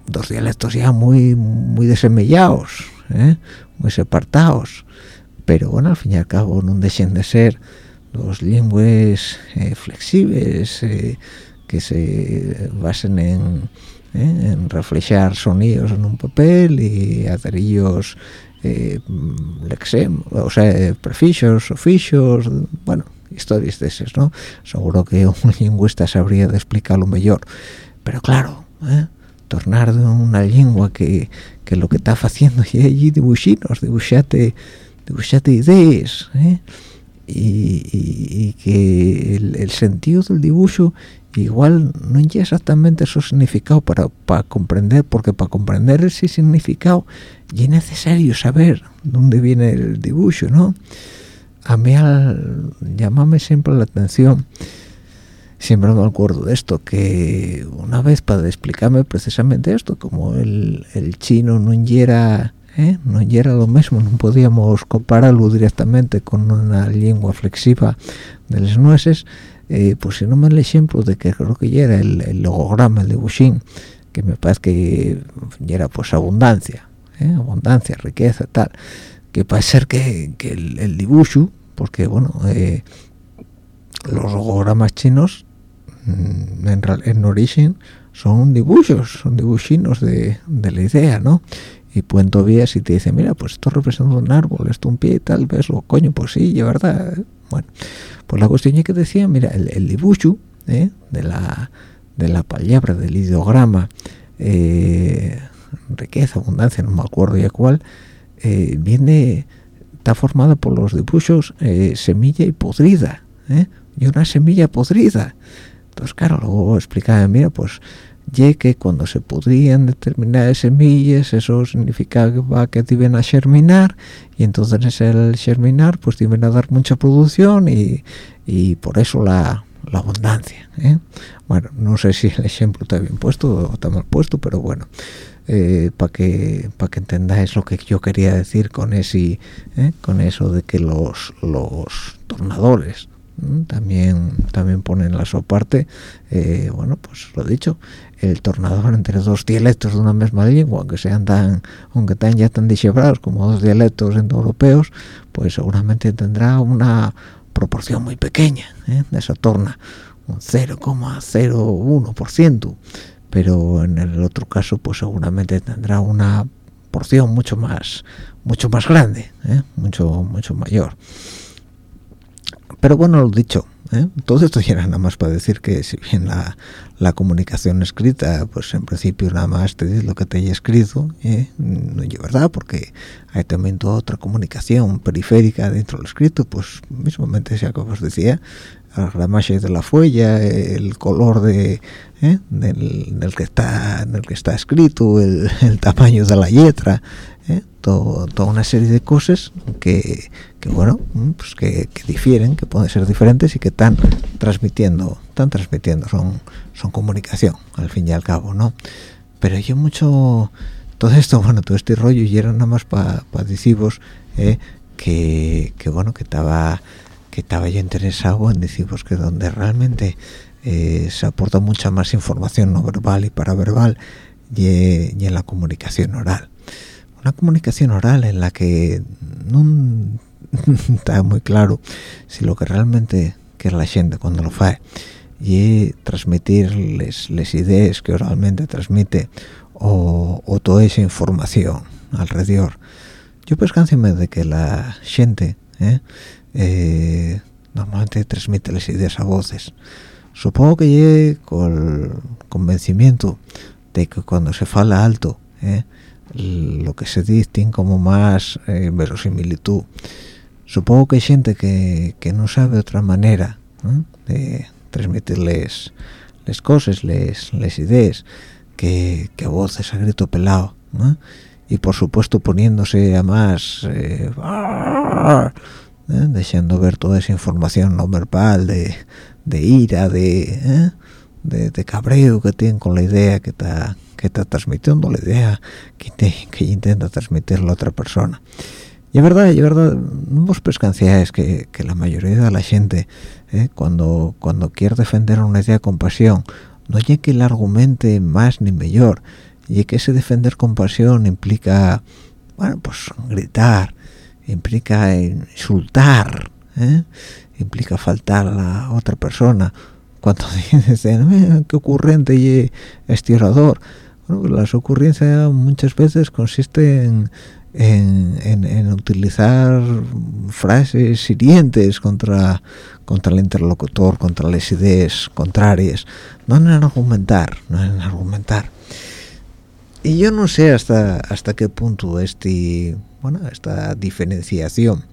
dos dialectos ya muy muy desemellados ¿eh? muy separados pero bueno al fin y al cabo no dejen de ser dos lenguas eh, flexibles eh, que se basen en, en reflejar sonidos en un papel y hacer ellos lexem, o sea, prefixos, oficios, bueno, historias de esas, ¿no? Seguro que un lingüista sabría de explicarlo mejor. Pero claro, ¿eh? tornar de una lengua que, que lo que está haciendo y allí dibujinos dibujate dibujate ideas ¿eh? Y, que el, sentido del dibujo igual no es exactamente su significado para, para comprender porque para comprender ese significado y es necesario saber dónde viene el dibujo no a mí al llamarme siempre la atención siempre me acuerdo de esto que una vez para explicarme precisamente esto como el, chino no era ¿eh? no era lo mismo no podíamos compararlo directamente con una lengua flexiva de las nueces eh, pues si no me el ejemplo de que creo que ya era el, logograma el de Bushin que me parece que era pues abundancia ¿eh? abundancia riqueza tal que parece ser que, el, dibujo porque bueno eh, los logogramas chinos mm, en, en, origen son dibujos son dibujinos de, de la idea no y pueden todavía si te dice mira pues esto representa un árbol esto un pie y tal ves lo coño pues sí es verdad bueno pues la cuestión es que decía mira el, dibujo ¿eh? de la de la palabra del ideograma eh, riqueza abundancia no me acuerdo ya cuál eh, viene está formada por los dibujos semilla y podrida y una semilla podrida entonces claro luego explicaba mira pues ya que cuando se podrían determinadas semillas eso significaba que iban a germinar y entonces el germinar pues iban a dar mucha producción y, y por eso la, la abundancia bueno no sé si el ejemplo está bien puesto o está mal puesto pero bueno eh, para que para que entendáis lo que yo quería decir con ese eh, con eso de que los los tornadores también también ponen la su parte eh, bueno pues lo dicho el tornador entre dos dialectos de una misma lengua aunque sean tan aunque están ya tan dishebrados como dos dialectos indoeuropeos pues seguramente tendrá una proporción muy pequeña de esa torna un 0,01% pero en el otro caso pues seguramente tendrá una porción mucho más mucho más grande ¿eh? mucho mucho mayor pero bueno lo dicho ¿eh? todo esto ya era nada más para decir que si bien la, la, comunicación escrita pues en principio nada más te dice lo que te haya escrito ¿eh? no es verdad porque hay también toda otra comunicación periférica dentro del escrito pues mismamente ya como os decía la gramaje de la fuella, el color de, ¿eh? del, que está en el que está escrito, el, tamaño de la letra, ¿eh? toda una serie de cosas que, que bueno, pues que, difieren, que pueden ser diferentes y que están transmitiendo, están transmitiendo, son, son comunicación al fin y al cabo, ¿no? Pero yo mucho todo esto, bueno, todo este rollo y era nada más para pa ¿eh? que, que bueno, que estaba que estaba yo interesado en decir pues, que donde realmente eh, se aporta mucha más información no verbal y paraverbal y, y en la comunicación oral una comunicación oral en la que no está muy claro si lo que realmente quiere la gente cuando lo hace y transmitirles las ideas que oralmente transmite o, toda esa información alrededor. Yo pues de que la gente ¿eh? eh, normalmente transmite las ideas a voces. Supongo que llegue con convencimiento de que cuando se fala alto eh, lo que se dice como más eh, verosimilitud supongo que hay gente que, que no sabe otra manera de transmitirles las cosas, les, les ideas que, que voces a grito pelado y por supuesto poniéndose a más eh, ¿eh? dejando ver toda esa información no verbal de, de ira, ¿eh? de, de, cabreo que tienen con la idea que está que está transmitiendo, la idea que, que intenta transmitir la otra persona. Y es verdad, y es verdad, no vos pescanciáis que, que la mayoría de la gente, ¿eh? cuando, cuando quiere defender una idea con pasión, no hay que el argumente más ni mejor, y que ese defender con pasión implica, bueno, pues gritar, implica insultar, ¿eh? implica faltar a la otra persona. Cuando dicen, qué ocurrente y estirador, bueno, las ocurrencias muchas veces consisten en, en, utilizar frases hirientes contra, contra el interlocutor, contra las ideas contrarias, no en argumentar, no en argumentar. y yo no sé hasta hasta qué punto este bueno esta diferenciación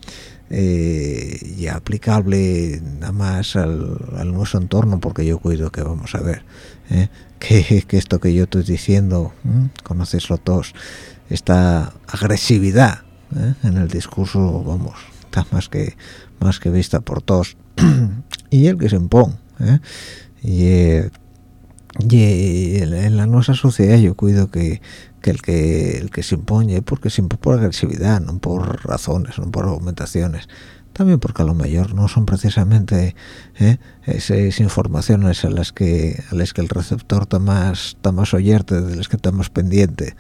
eh, aplicable nada más al, nuestro entorno porque yo cuido que vamos a ver ¿eh? que, esto que yo estoy diciendo conoces lo todos esta agresividad ¿eh? en el discurso vamos está más que más que vista por todos y el que se impone y, y en la nuestra sociedad yo cuido que que el que el que se impone porque se impone por agresividad no por razones no por argumentaciones también porque a lo mejor no son precisamente ¿eh? esas informaciones a las que a las que el receptor está más está más oyerte de las que está más pendiente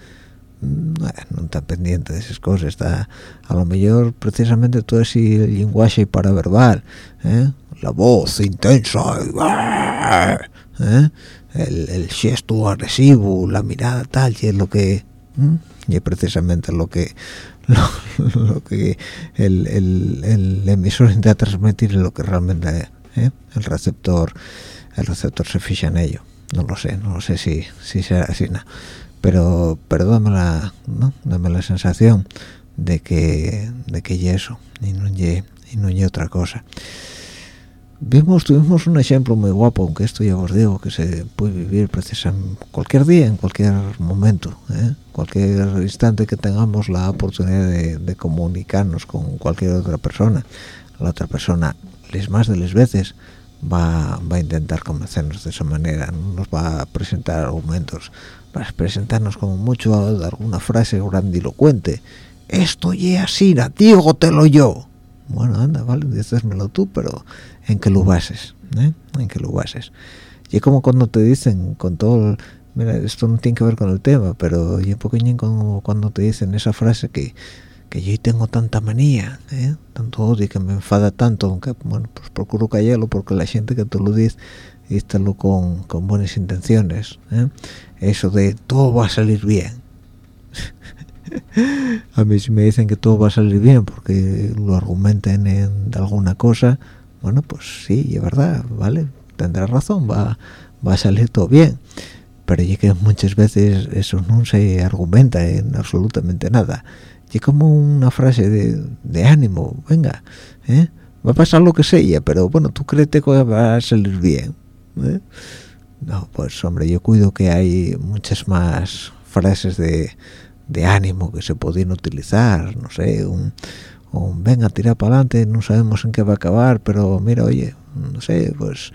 no, está pendiente de esas cosas está a lo mejor precisamente todo ese lenguaje paraverbal ¿eh? la voz intensa ¿eh? el, el, gesto agresivo, la mirada tal, y es lo que y precisamente lo que lo, que el, el, emisor intenta transmitir lo que realmente ¿eh? el receptor el receptor se fija en ello no lo sé no lo sé si si será así no. pero pero dame la ¿no? dame la sensación de que de que y eso y no y, y no y otra cosa vimos tuvimos un ejemplo muy guapo aunque esto ya os digo que se puede vivir precisamente cualquier día en cualquier momento ¿eh? cualquier instante que tengamos la oportunidad de, comunicarnos con cualquier otra persona. La otra persona les más de las veces va, va a intentar convencernos de esa manera no nos va a presentar argumentos. Va a presentarnos como mucho alguna frase grandilocuente. Esto ya así digo te lo yo. Bueno anda vale dícesmelo tú pero en que lo bases ¿eh? en que lo bases y es como cuando te dicen con todo mira esto no tiene que ver con el tema pero y un poquillín como cuando te dicen esa frase que que yo tengo tanta manía ¿eh? tanto odio que me enfada tanto aunque bueno pues procuro callarlo porque la gente que te lo dice dístelo con, con buenas intenciones ¿eh? eso de todo va a salir bien a mí si me dicen que todo va a salir bien porque lo argumentan en alguna cosa bueno pues sí es verdad vale tendrá razón va va a salir todo bien pero ya que muchas veces eso no se argumenta en absolutamente nada y como una frase de, ánimo venga ¿eh? va a pasar lo que sea pero bueno tú crees que va a salir bien ¿eh? no pues hombre yo cuido que hay muchas más frases de, de ánimo que se podían utilizar no sé un o venga, tira para adelante, no sabemos en qué va a acabar, pero mira, oye, no sé, pues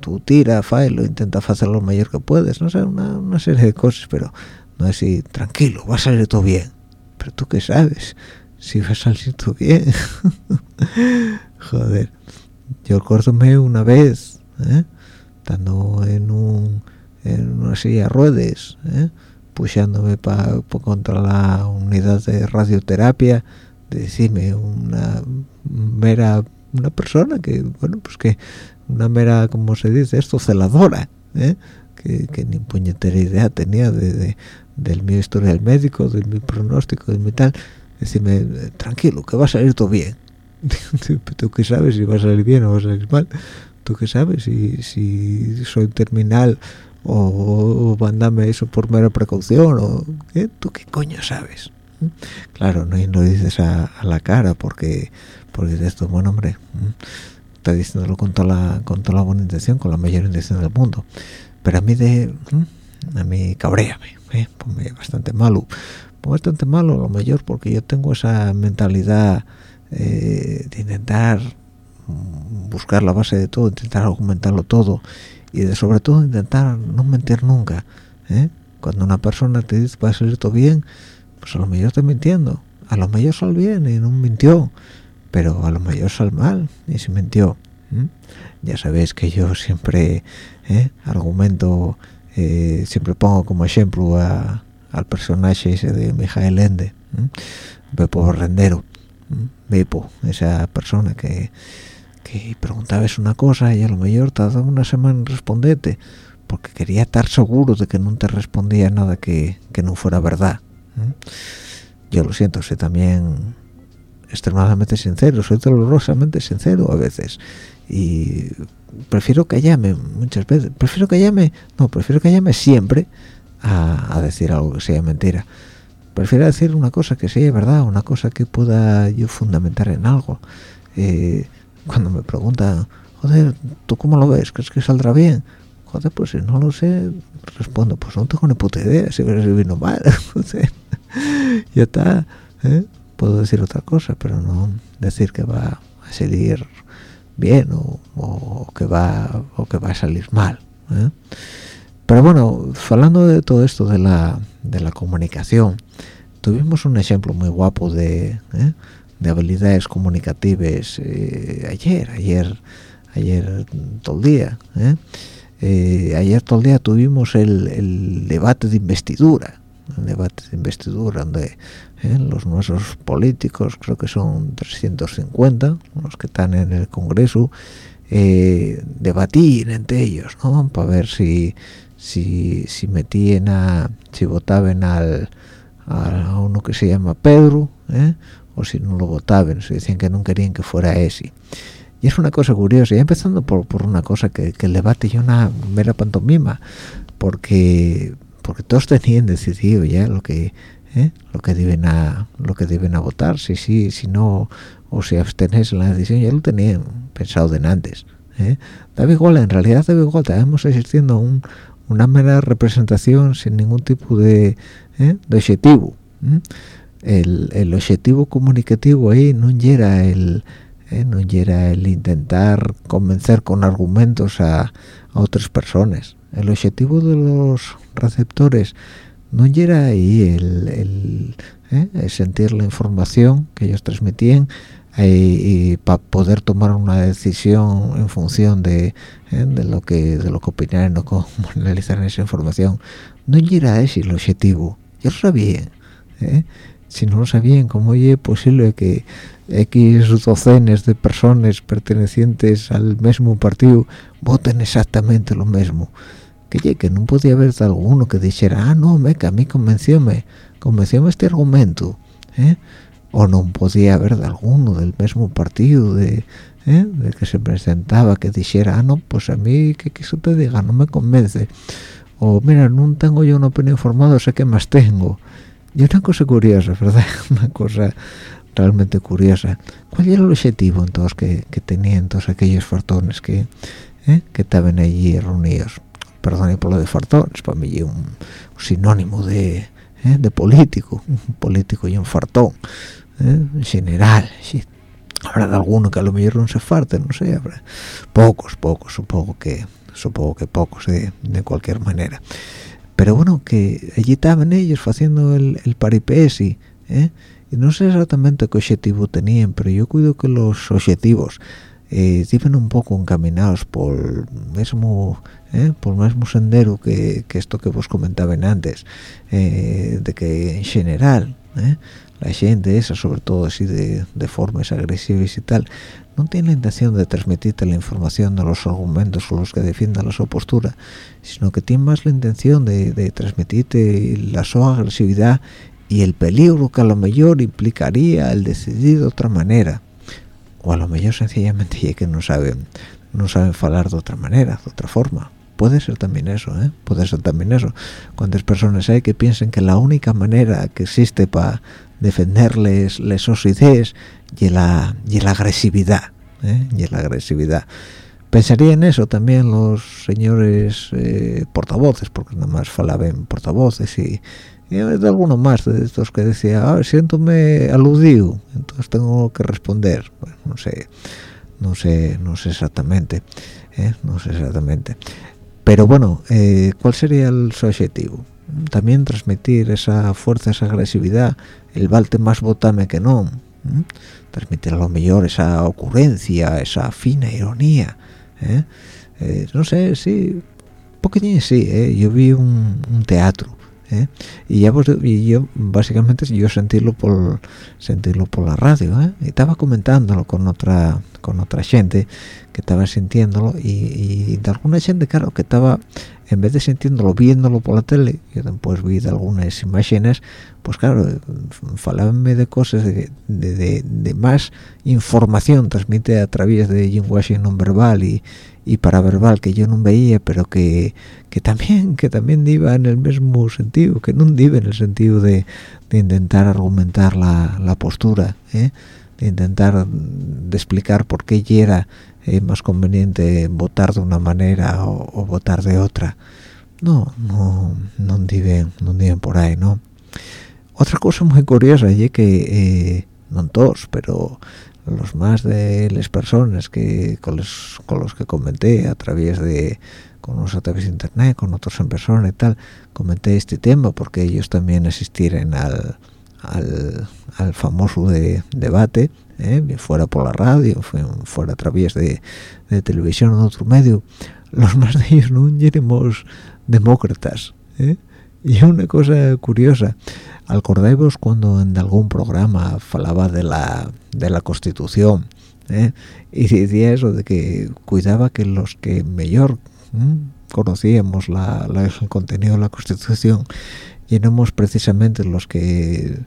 tú tira, failo, intenta hacer lo mayor que puedes, no sé, una, serie de cosas, pero no es así, tranquilo, va a salir todo bien. Pero tú qué sabes, si va a salir todo bien. Joder, yo acuérdome una vez, ¿eh? estando en un en una silla de ruedas, ¿eh? para contra la unidad de radioterapia, decirme una mera una persona que bueno pues que una mera como se dice esto celadora ¿eh? que, ni puñetera idea tenía de, del mi historial médico de mi pronóstico de mi tal decirme tranquilo que va a salir todo bien tú qué sabes si va a salir bien o va a salir mal tú qué sabes si, si soy terminal o, o eso por mera precaución o ¿qué? tú qué coño sabes claro no, lo dices a, la cara porque porque esto bueno hombre está diciéndolo con toda la con toda la buena intención con la mayor intención del mundo. Pero a mí de a mí cabréame ¿eh? pues bastante malo. Pues bastante malo a lo mayor porque yo tengo esa mentalidad eh, de intentar buscar la base de todo intentar argumentarlo todo y de sobre todo intentar no mentir nunca ¿eh? cuando una persona te dice va a salir todo bien pues a lo mejor está mintiendo. A lo mejor sal bien y no mintió. Pero a lo mejor sal mal y se mintió ya sabéis que yo siempre ¿eh? argumento eh, siempre pongo como ejemplo al personaje ese de Mijael Ende Bepo Rendero Bepo esa persona que que preguntabas una cosa y a lo mejor tardaba una semana en responderte porque quería estar seguro de que no te respondía nada que, que no fuera verdad yo lo siento soy también extremadamente sincero soy dolorosamente sincero a veces. Y prefiero callarme muchas veces prefiero callarme no prefiero callarme siempre a, decir algo que sea mentira. Prefiero decir una cosa que sea verdad una cosa que pueda yo fundamentar en algo. Eh, cuando me preguntan joder tú cómo lo ves crees que saldrá bien joder pues si no lo sé respondo pues no tengo ni puta idea si vino mal ya está ¿eh? puedo decir otra cosa pero no decir que va a salir bien o, que va o que va a salir mal ¿eh? pero bueno hablando de todo esto de la, de la comunicación tuvimos un ejemplo muy guapo de, ¿eh? de habilidades comunicativas ayer ayer ayer todo el día ayer todo el día tuvimos el debate de investidura el debate de investidura donde ¿eh? los nuestros políticos creo que son 350 los que están en el Congreso eh, entre ellos ¿no? para ver si si, si metían a si votaban al a uno que se llama Pedro ¿eh? o si no lo votaban si decían que no querían que fuera ese y es una cosa curiosa, y empezando por, por una cosa que, que, el debate es una mera pantomima, porque porque todos tenían decidido ya lo que ¿eh? lo que deben a lo que deben a votar si sí si no o si abstenés en la decisión ya lo tenían pensado de antes ¿eh? da igual en realidad da igual estamos existiendo un, una mera representación sin ningún tipo de, ¿eh? objetivo el, objetivo comunicativo ahí no era el ¿eh? no era el intentar convencer con argumentos a otras personas el objetivo de los receptores no era ahí el, ¿eh? sentir la información que ellos transmitían eh, y para poder tomar una decisión en función de, ¿eh? de lo que de lo que opinaran o cómo analizaran esa información no era ese el objetivo yo lo sabía si no lo sabían cómo es posible que X docenas de personas pertenecientes al mismo partido voten exactamente lo mismo que, que no podía haber alguno que dijera ah no me que a mí convencióme convencióme este argumento ¿eh? o no podía haber de alguno del mismo partido de, ¿eh? que se presentaba que dijera ah no pues a mí que quiso te diga no me convence o mira no tengo yo una opinión formada sé que más tengo y una cosa curiosa verdad una cosa realmente curiosa cuál era el objetivo entonces que, que tenían todos aquellos fortones que ¿eh? que estaban allí reunidos perdone por lo de fartones, para mí es un, sinónimo de, ¿eh? de político, un político y un fartón, ¿eh? en general, sí. Habrá de alguno que a lo mejor no se farte, no sé, habrá pocos, pocos, supongo que, supongo que pocos de, de cualquier manera. Pero bueno, que allí estaban ellos haciendo el, el ¿eh? y no sé exactamente qué objetivo tenían, pero yo cuido que los objetivos eh, un poco encaminados por mismo ¿eh? por mismo sendero que, esto que vos comentaban antes eh, de que en general ¿eh? la gente esa sobre todo así de, formas agresivas y tal no tiene la intención de transmitirte la información de los argumentos con los que defiendan la su postura sino que tiene más la intención de, de transmitirte la su agresividad y el peligro que a lo mejor implicaría el decidir de otra manera o a lo mejor sencillamente es que no saben no saben hablar de otra manera de otra forma puede ser también eso ¿eh? puede ser también eso cuántas personas hay que piensen que la única manera que existe para defenderles sus ideas y la y la agresividad ¿eh? y la agresividad pensaría en eso también los señores eh, portavoces porque nada más falaban portavoces y, y de alguno más de estos que decía ah, siéntome aludido entonces tengo que responder no sé no sé no sé exactamente ¿eh? no sé exactamente. Pero bueno eh, cuál sería el su objetivo también transmitir esa fuerza esa agresividad el valte más botame que no transmitir a lo mejor esa ocurrencia esa fina ironía ¿eh? Eh, no sé sí poquitín sí yo vi un, teatro y ya pues, y yo básicamente yo sentirlo por sentirlo por la radio y estaba comentándolo con otra con otra gente que estaba sintiéndolo y, de alguna gente claro que estaba en vez de sintiéndolo viéndolo por la tele yo después vi de algunas imágenes pues claro falábanme de cosas de, más información transmite a través de lenguaje no verbal y, y paraverbal que yo no veía pero que, que también que también iba en el mismo sentido que no iba en el sentido de, intentar argumentar la, la postura ¿eh? de intentar de explicar por qué era es más conveniente votar de una manera o, votar de otra. No no no viven no viven por ahí no otra cosa muy curiosa y que eh, no todos pero los más de las personas que con los, con los que comenté a través de con los a través de internet con otros en persona y tal comenté este tema porque ellos también asistieron al al, al famoso de, debate ¿eh? fuera por la radio, fuera a través de, televisión o otro medio, los más de ellos no éramos demócratas. ¿eh? Y una cosa curiosa, acordáis cuando en algún programa falaba de la, de la Constitución ¿eh? y decía eso de que cuidaba que los que mejor conocíamos la, el contenido de la Constitución llenemos precisamente los que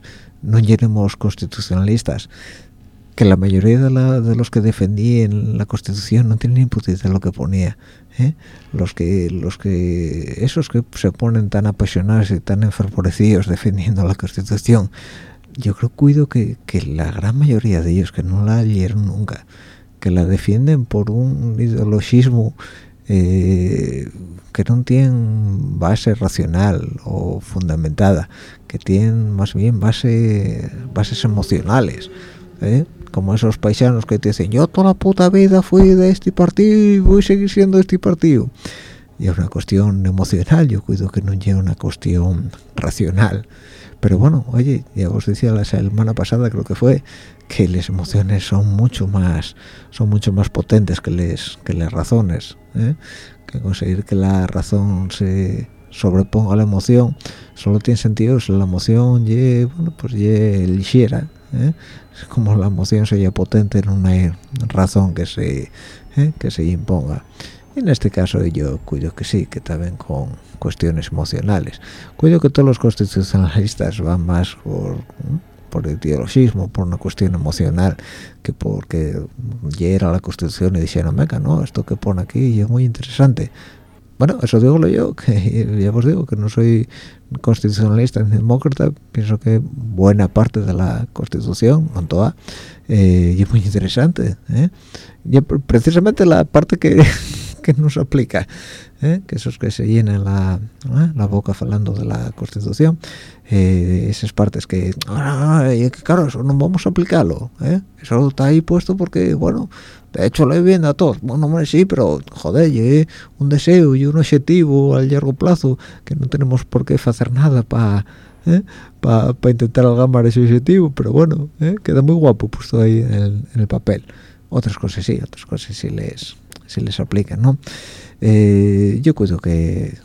no llenemos constitucionalistas que la mayoría de, los que defendían la Constitución no tienen ni puta de lo que ponía ¿eh? los que los que esos que se ponen tan apasionados y tan enfervorecidos defendiendo la Constitución yo creo cuido que, la gran mayoría de ellos que no la leyeron nunca que la defienden por un ideologismo eh, que no tienen base racional o fundamentada que tienen más bien base bases emocionales ¿eh? Como esos paisanos que te dicen yo toda la puta vida fui de este partido y voy a seguir siendo de este partido y es una cuestión emocional yo cuido que no lleve una cuestión racional. Pero bueno oye ya os decía la semana pasada creo que fue que las emociones son mucho más son mucho más potentes que les que las razones ¿eh? que conseguir que la razón se sobreponga a la emoción solo tiene sentido si la emoción ye, bueno pues ye ligera ¿eh? como la emoción sea potente en una razón que se ¿eh? que se imponga en este caso yo cuido que sí que también con cuestiones emocionales cuido que todos los constitucionalistas van más por por ideologismo, por una cuestión emocional, que porque era la Constitución y dijeron, venga, no, esto que pone aquí es muy interesante. Bueno, eso digo yo, que ya os digo que no soy constitucionalista ni demócrata, pienso que buena parte de la Constitución, no toda, eh, es muy interesante. ¿eh? Y precisamente la parte que, que nos aplica, ¿eh? que esos que se llenan la, la boca hablando de la Constitución, esas partes que, claro, eso no vamos a aplicarlo, eso está ahí puesto porque, bueno, de hecho lo viendo a todos bueno hombre sí pero joder ¿eh? un deseo y un objetivo a largo plazo que no tenemos por qué hacer nada para ¿eh? para intentar algamar ese objetivo pero bueno ¿eh? queda muy guapo puesto ahí en el, papel otras cosas sí otras cosas sí les si les aplican no eh, yo creo que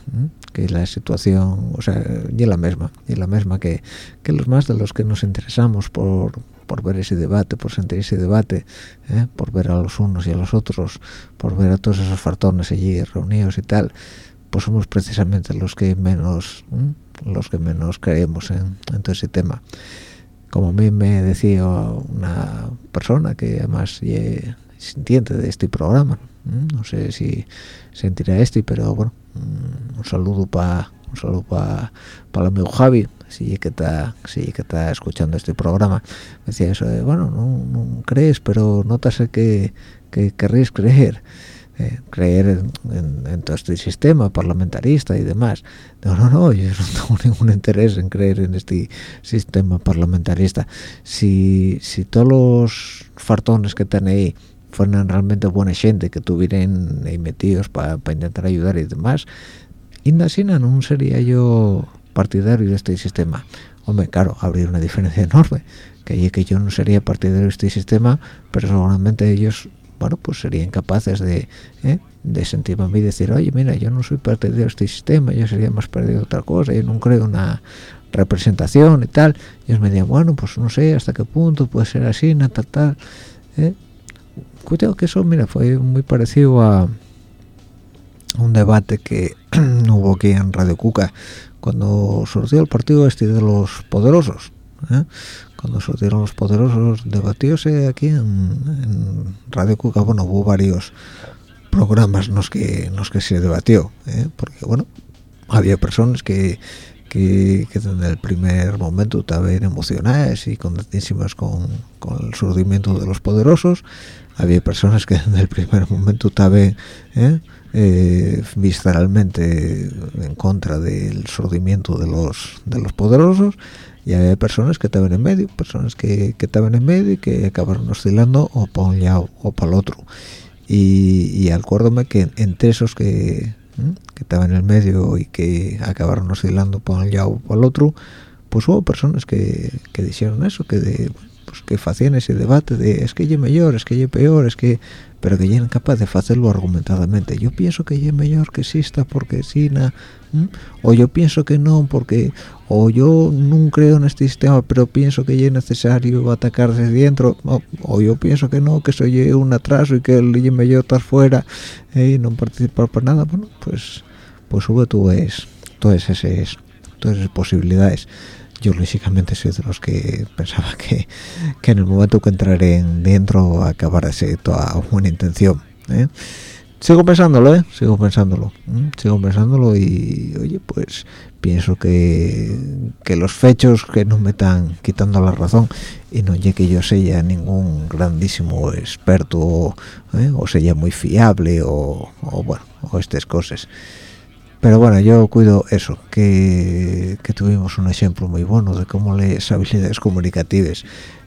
que la situación o sea y la misma y la misma que que los más de los que nos interesamos por por ver ese debate, por sentir ese debate, ¿eh? por ver a los unos y a los otros, por ver a todos esos fartones allí reunidos y tal, pues somos precisamente los que menos los que menos creemos en, todo ese tema. Como a mí me decía una persona que además sintiente de este programa, no sé si sentirá este, pero bueno, un saludo para un saludo para para el amigo Javi, si que está si que está escuchando este programa. Decía eso de bueno no, crees pero notas que que querréis creer eh, creer en, todo este sistema parlamentarista y demás no no no yo no tengo ningún interés en creer en este sistema parlamentarista. Si si todos los fartones que están ahí fueran realmente buena gente que tuvieran ahí metidos para intentar ayudar y demás Indasina no sería yo partidario de este sistema. Hombre, claro, habría una diferencia enorme, que, que yo no sería partidario de este sistema, pero seguramente ellos, bueno, pues serían capaces de, ¿eh? sentirme a mí y decir, oye, mira, yo no soy partidario de este sistema, yo sería más partidario de otra cosa, yo no creo una representación y tal. Ellos me dirían, bueno, pues no sé hasta qué punto puede ser así, tal, tal. ¿eh? Cuidado que eso, mira, fue muy parecido a un debate que hubo aquí en Radio Cuca cuando surgió el partido este de los poderosos ¿eh? cuando surgieron los poderosos debatióse aquí en, Radio Cuca bueno hubo varios programas los que los que se debatió ¿eh? porque bueno había personas que que, que desde el primer momento estaban emocionadas y contentísimas con, con el surgimiento de los poderosos había personas que desde el primer momento estaban ¿eh? Eh, visceralmente en contra del surgimiento de los de los poderosos. Y había personas que estaban en medio personas que, que estaban en medio y que acabaron oscilando o para un lado o para el otro. Y, y acuérdome que entre esos que que estaban en el medio y que acabaron oscilando para un lado o para el otro pues hubo personas que, que dijeron eso que pues que hacían ese debate de es que yo mejor, es que yo peor, es que pero que eran capaz de hacerlo argumentadamente. Yo pienso que es mejor que exista porque sí, o yo pienso que no porque o yo no creo en este sistema pero pienso que es necesario atacar desde dentro o, yo pienso que no, que soy un atraso y que el es mejor estar fuera y no participar por nada. Bueno, pues pues hubo todas, todas, esas, todas esas posibilidades yo lógicamente soy de los que pensaba que, en el momento que entraré en dentro acabar ser toda buena intención ¿eh? sigo pensándolo ¿eh? sigo pensándolo sigo pensándolo y oye pues pienso que, que los fechos que no me están quitando la razón y no llegue que yo sea ningún grandísimo experto ¿eh? o sea muy fiable o, o bueno o estas cosas pero bueno yo cuido eso que, tuvimos un ejemplo muy bueno de cómo las habilidades comunicativas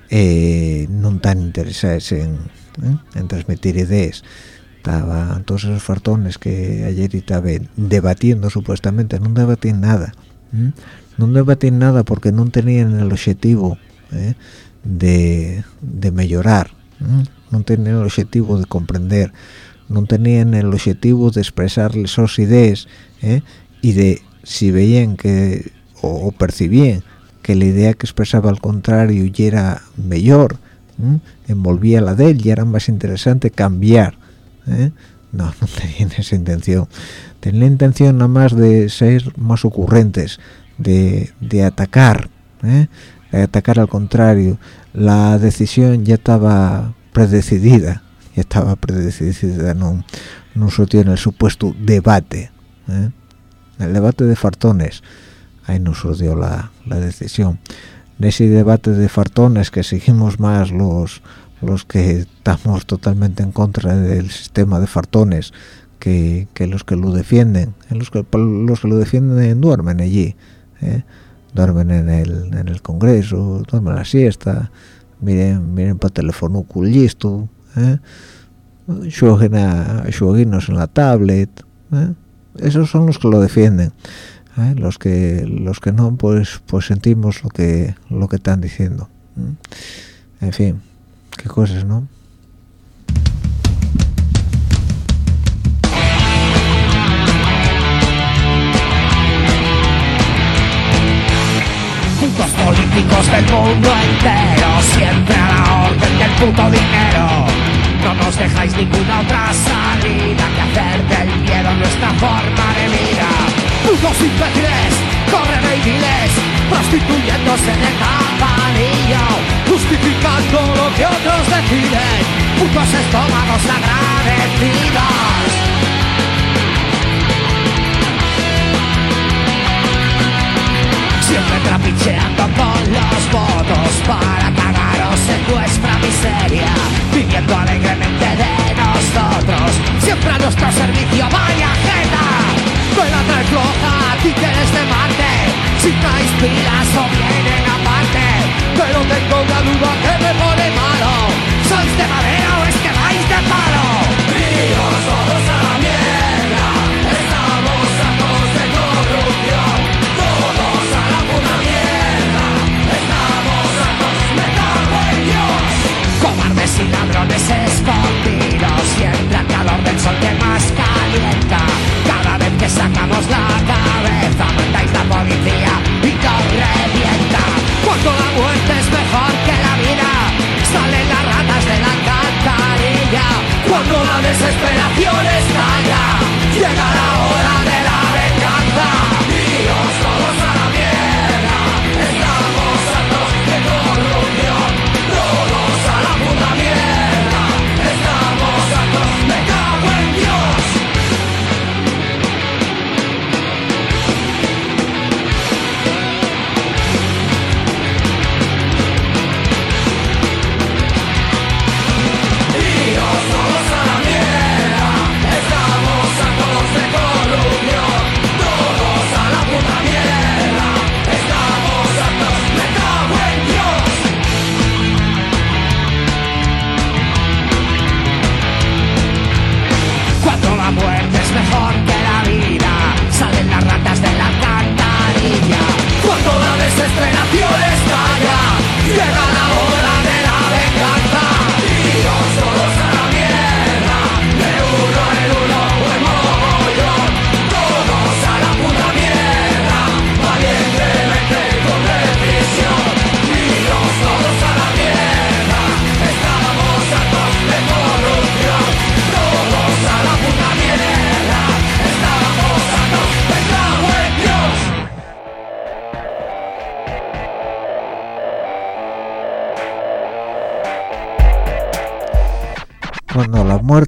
eh, no tan interesadas en, ¿eh? en transmitir ideas estaban todos esos fartones que ayer estaban debatiendo supuestamente no debatían nada no debatían nada porque no tenían el objetivo ¿eh? de, mejorar no tenían el objetivo de comprender no tenían el objetivo de expresarles sus ideas ¿eh? y de si veían que o, percibían que la idea que expresaba al contrario y era mejor envolvía la de él y era más interesante cambiar ¿eh? no, no tenían esa intención tenían la intención nada más de ser más ocurrentes de, de atacar ¿eh? de atacar al contrario la decisión ya estaba predecidida estaba predecidida no, no en el supuesto debate ¿eh? el debate de fartones ahí nos surgió la, la decisión de ese debate de fartones que seguimos más los los que estamos totalmente en contra del sistema de fartones que, que los que lo defienden los que los que lo defienden duermen allí ¿eh? duermen en el, en el congreso duermen la siesta miren miren para teléfono culisto ¿eh? jueguen a jueguinos en la tablet ¿eh? esos son los que lo defienden ¿eh? los que los que no pues pues sentimos lo que lo que están diciendo en fin qué cosas no Puntos políticos del mundo entero siempre a la orden del puto dinero no nos dejáis ninguna otra salida que hacer del miedo nuestra forma de vida. Putos imbéciles, corren inglés, prostituyéndose en el campanillo, justificando lo que otros deciden. Putos estómagos agradecidos. Siempre trapicheando con los votos para cagaros en vuestra miseria viviendo alegremente de nosotros. Siempre a nuestro servicio vaya jeta. La trae floja títeres de Marte. Si traes pilas o vienen aparte pero tengo una duda que me pone malo. ¿sois de madera o es que vais de palo? Y ladrones escondidos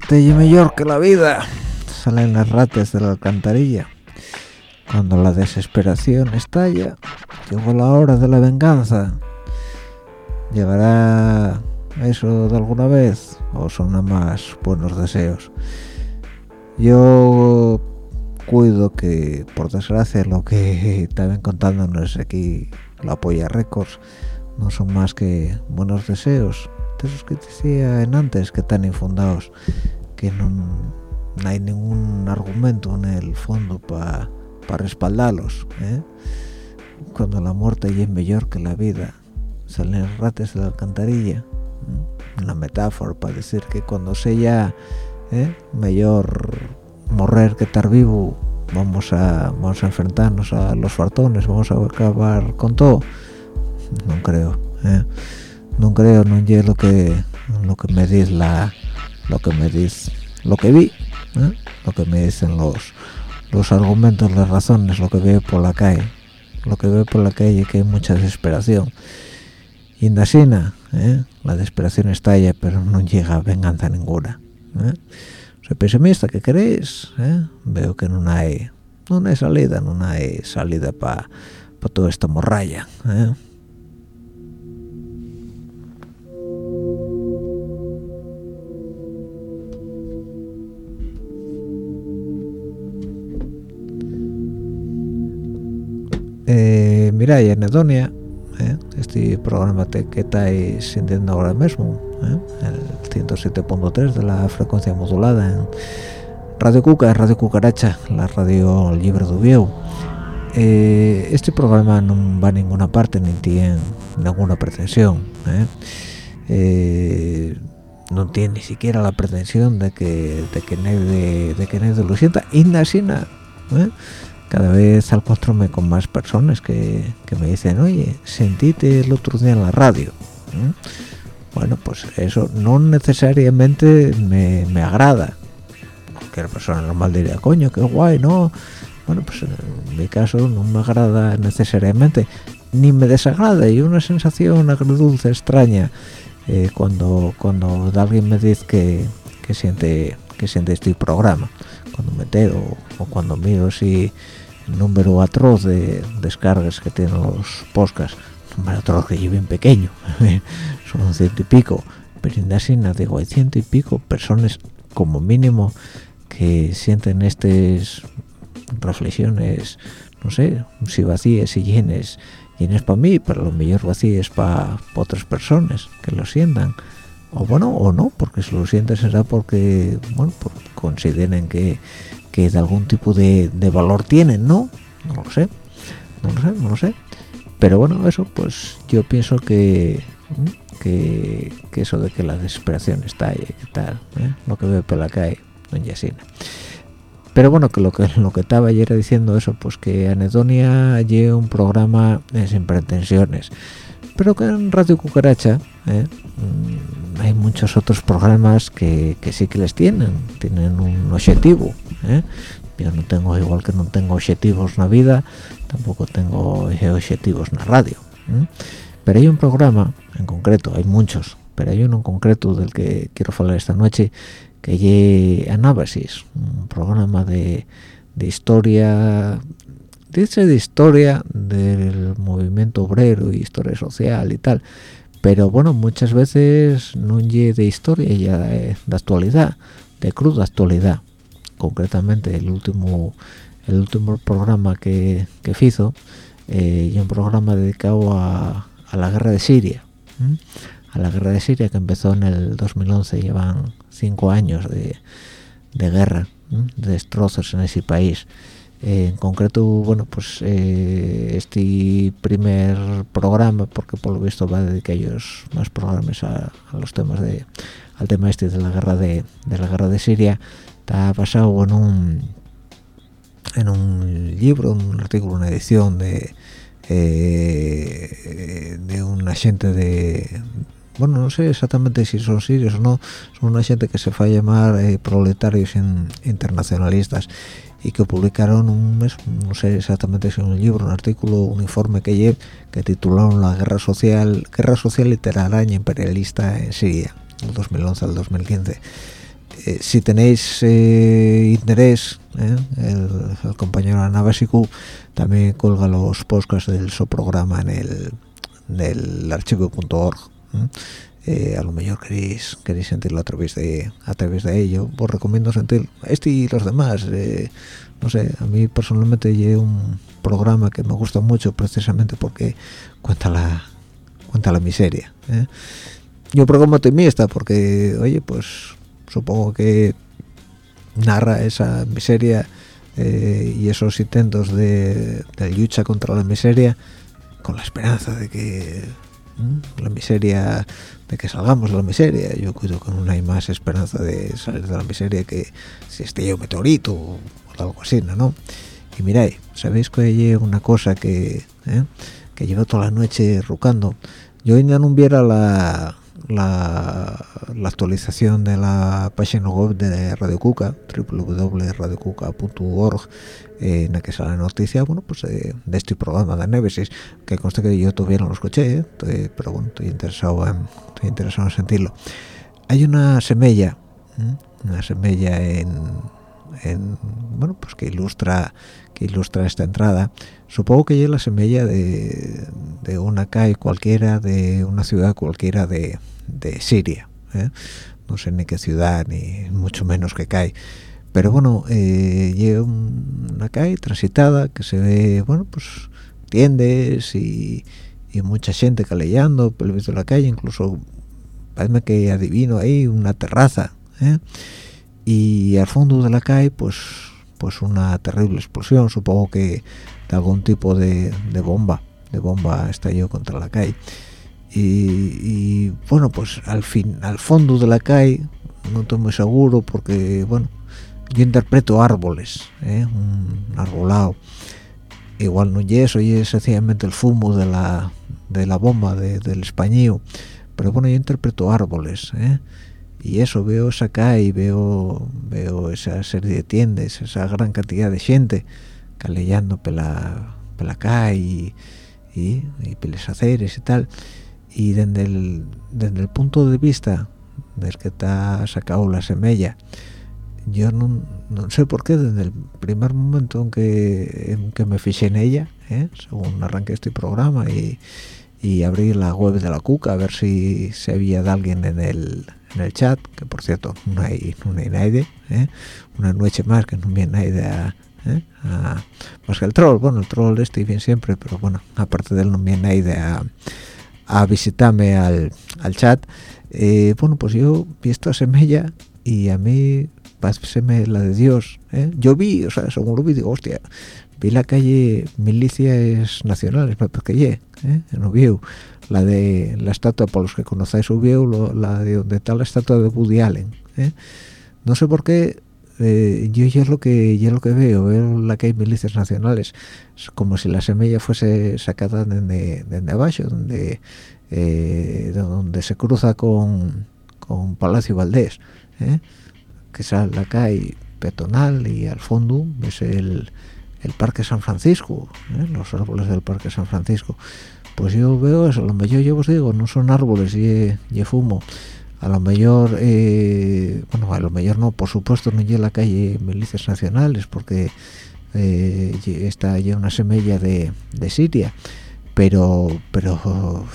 muerte y mejor que la vida. Salen las ratas de la alcantarilla. Cuando la desesperación estalla llegó la hora de la venganza. Llegará eso de alguna vez o son nada más buenos deseos yo cuido que por desgracia lo que estaban contándonos aquí la apoya récords no son más que buenos deseos de esos que decía en antes que están infundados que no, hay ningún argumento en el fondo para respaldarlos ¿eh? cuando la muerte es mejor que la vida salen rates de la alcantarilla una metáfora para decir que cuando sea ¿eh? mejor morrer que estar vivo vamos a vamos a enfrentarnos a los fartones vamos a acabar con todo no creo ¿eh? no creo no es lo que lo que me dice la lo que me dice lo que vi ¿eh? lo que me dicen los los argumentos las razones lo que veo por la calle lo que veo por la calle que hay mucha desesperación y en la ¿eh? la desesperación estalla pero no llega a venganza ninguna ¿eh? soy pesimista que queréis ¿eh? veo que no hay no hay salida no hay salida para para toda esta morralla ¿eh? mira y anedonia eh, este programa que estáis sintiendo ahora mismo eh, el 107.3 de la frecuencia modulada en Radio Cuca, Radio Cucaracha la radio libre de Ubieu eh, este programa no va a ninguna parte ni tiene ninguna pretensión no tiene ni siquiera la pretensión de que de que nadie de que nadie lo sienta y Nasina cada vez al encontrarme con más personas que, me dicen oye sentite el otro día en la radio bueno pues eso no necesariamente me, agrada. Cualquier persona normal diría coño qué guay no bueno pues en mi caso no me agrada necesariamente ni me desagrada. Y una sensación agridulce extraña eh, cuando cuando alguien me dice que, que siente que siente este programa cuando me entero o cuando miro si número atroz de descargas que tienen los podcasts número atroz que es bien pequeño son ciento y pico pero en digo hay ciento y pico personas como mínimo que sienten estas reflexiones no sé si vacías y llenes llenes para mí pero lo mejor vacías para otras personas que lo sientan. O bueno o no porque si lo sienten será porque bueno porque consideren que que de algún tipo de, valor tienen, ¿no? No lo sé, no lo sé, no lo sé. Pero bueno, eso pues yo pienso que, que, eso de que la desesperación está ahí, que tal, ¿eh? lo que ve por la calle, en Yasina. Pero bueno, que lo que lo que estaba ayer diciendo eso, pues que Anedonia lleva un programa sin pretensiones. Pero que en Radio Cucaracha ¿eh? mm, hay muchos otros programas que sí que les tienen, tienen un objetivo, ¿eh? yo no tengo igual que no tengo objetivos en la vida tampoco tengo objetivos en la radio pero hay un programa en concreto hay muchos pero hay uno en concreto del que quiero hablar esta noche que es Anábasis un programa de, de historia dice de historia del movimiento obrero y historia social y tal pero bueno muchas veces no llegue de historia ya de, actualidad de cruda actualidad concretamente el último el último programa que, que hizo eh, y un programa dedicado a, a la guerra de Siria a la guerra de Siria que empezó en el 2011 llevan cinco años de, de guerra de destrozos en ese país. En concreto bueno pues eh, este primer programa porque por lo visto va a dedicar ellos más programas a, los temas de al tema este de la guerra de, la guerra de Siria está basado en un en un libro un artículo una edición de eh, de un agente de bueno no sé exactamente si son sirios o no son una gente que se fue a llamar eh, proletarios internacionalistas y que publicaron un mes, no sé exactamente si un libro, un artículo, un informe que lleve, que titularon La Guerra Social, Guerra Social Telaraña Imperialista en Siria, del 2011 al 2015. Eh, si tenéis eh, interés, eh, el, compañero Anabasicu también colga los podcasts del su programa en el, en el archivo.org. Eh, a lo mejor queréis queréis sentirlo a través de a través de ello os recomiendo sentir este y los demás eh, no sé a mí personalmente llevo un programa que me gusta mucho precisamente porque cuenta la cuenta la miseria ¿eh? yo programa optimista porque oye pues supongo que narra esa miseria y esos intentos de, lucha contra la miseria con la esperanza de que la miseria de que salgamos de la miseria yo creo que no hay más esperanza de salir de la miseria que si esté un meteorito o algo así ¿no? y miráis sabéis que hay una cosa que ¿eh? que llevo toda la noche rucando yo ya no viera la la, actualización de la página web de Radio Cuca, www.radiocuca.org, en la que sale la noticia, bueno, pues de, este programa de Nevesis, que consta que yo todavía no lo escuché, ¿eh? pero estoy interesado en, estoy interesado en sentirlo. Hay una semilla, una semilla en, en, bueno, pues que ilustra que ilustra esta entrada, supongo que es la semilla de, de una calle cualquiera, de una ciudad cualquiera de, de Siria. ¿eh? No sé ni qué ciudad, ni mucho menos qué cae. Pero bueno, eh, una calle transitada que se ve, bueno, pues tiendes y, y mucha gente calellando por el de la calle, incluso parece que adivino ahí una terraza. ¿eh? Y al fondo de la calle, pues pues una terrible explosión, supongo que de algún tipo de, de bomba, de bomba estalló contra la calle y, bueno pues al fin al fondo de la calle no estoy muy seguro porque bueno yo interpreto árboles ¿eh? un arbolado igual no es eso es sencillamente el fumo de la de la bomba del español pero bueno yo interpreto árboles ¿eh? y eso veo esa calle veo veo esa serie de tiendas esa gran cantidad de gente calellando pela la calle y, y, y peles aceres y tal y desde el, desde el punto de vista del que está sacado la semilla yo no, no, sé por qué desde el primer momento en que, en que me fijé en ella ¿eh? según arranqué este programa y, y abrí la web de la cuca a ver si se había de alguien en el, en el chat que por cierto no hay, no hay nadie ¿eh? una noche más que no viene nadie a, ¿eh? más que el troll bueno el troll este bien siempre pero bueno aparte de él no viene nadie a a visitarme al, al chat eh, bueno pues yo vi esta semilla y a mí me la de Dios ¿eh? yo vi o sea según lo vi digo hostia vi la calle milicias nacionales me pequeñé ¿eh? en Ubieu la de la estatua por los que conocéis Ubieu la de donde está la estatua de Woody Allen ¿eh? no sé por qué eh, yo ya es lo que ya lo que veo veo la que hay milicias nacionales como si la semilla fuese sacada desde, de abajo donde eh, donde se cruza con, con Palacio Valdés ¿eh? que sale la calle peatonal y al fondo ves el, el Parque San Francisco, los árboles del Parque San Francisco. Pues yo veo eso, lo mejor yo os digo, no son árboles y, y fumo. A lo mejor, eh, bueno, a lo mejor no, por supuesto no llega la calle Milicias Nacionales porque eh, está ya una semilla de, de Siria, pero, pero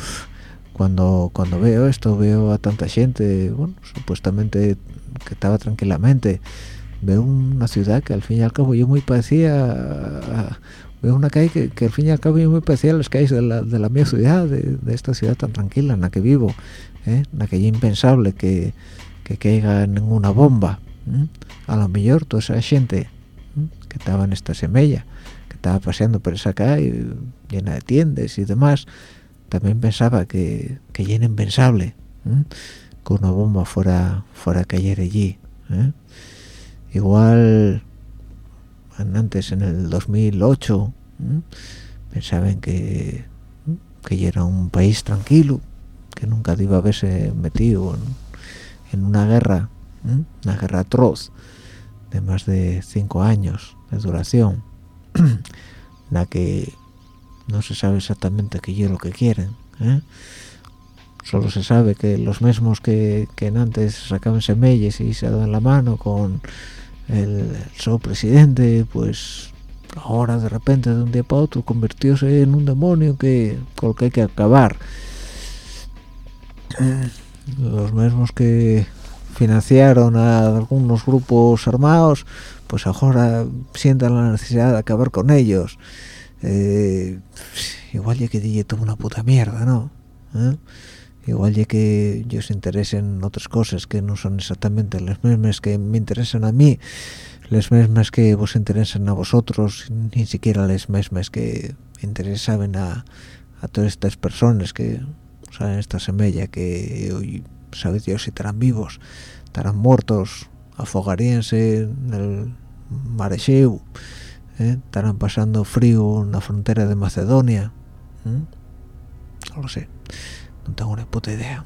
cuando cuando veo esto veo a tanta gente bueno supuestamente que estaba tranquilamente. Veo una ciudad que al fin y al cabo yo muy parecía veo una calle que, al fin y al cabo yo muy parecía a las calles de la, de la mi ciudad de, esta ciudad tan tranquila en la que vivo ¿eh? impensable que, que caiga ninguna bomba a lo mejor toda esa gente que estaba en esta semilla que estaba paseando por esa calle llena de tiendas y demás también pensaba que, que era impensable que una bomba fuera fuera a caer allí ¿eh? igual antes en el 2008 pensaban que que era un país tranquilo que nunca iba a haberse metido en, una guerra una guerra atroz de más de cinco años de duración la que no se sabe exactamente qué es lo que quieren ¿eh? solo se sabe que los mismos que, que antes sacaban semillas y se daban la mano con el, el presidente pues ahora de repente de un día para otro convirtióse en un demonio que con el que hay que acabar ¿Eh? los mismos que financiaron a algunos grupos armados pues ahora sientan la necesidad de acabar con ellos eh, igual ya que dije toda una puta mierda, ¿no? ¿Eh? Igual ya que ellos se interesen en otras cosas que no son exactamente las mismas que me interesan a mí, las mismas que vos interesan a vosotros, ni siquiera las mismas que interesaban a todas estas personas que salen esta semilla que hoy sabe Dios si estarán vivos, estarán muertos, afogaríanse en el marecheu ¿eh? estarán pasando frío en la frontera de Macedonia no lo sé no tengo ni puta idea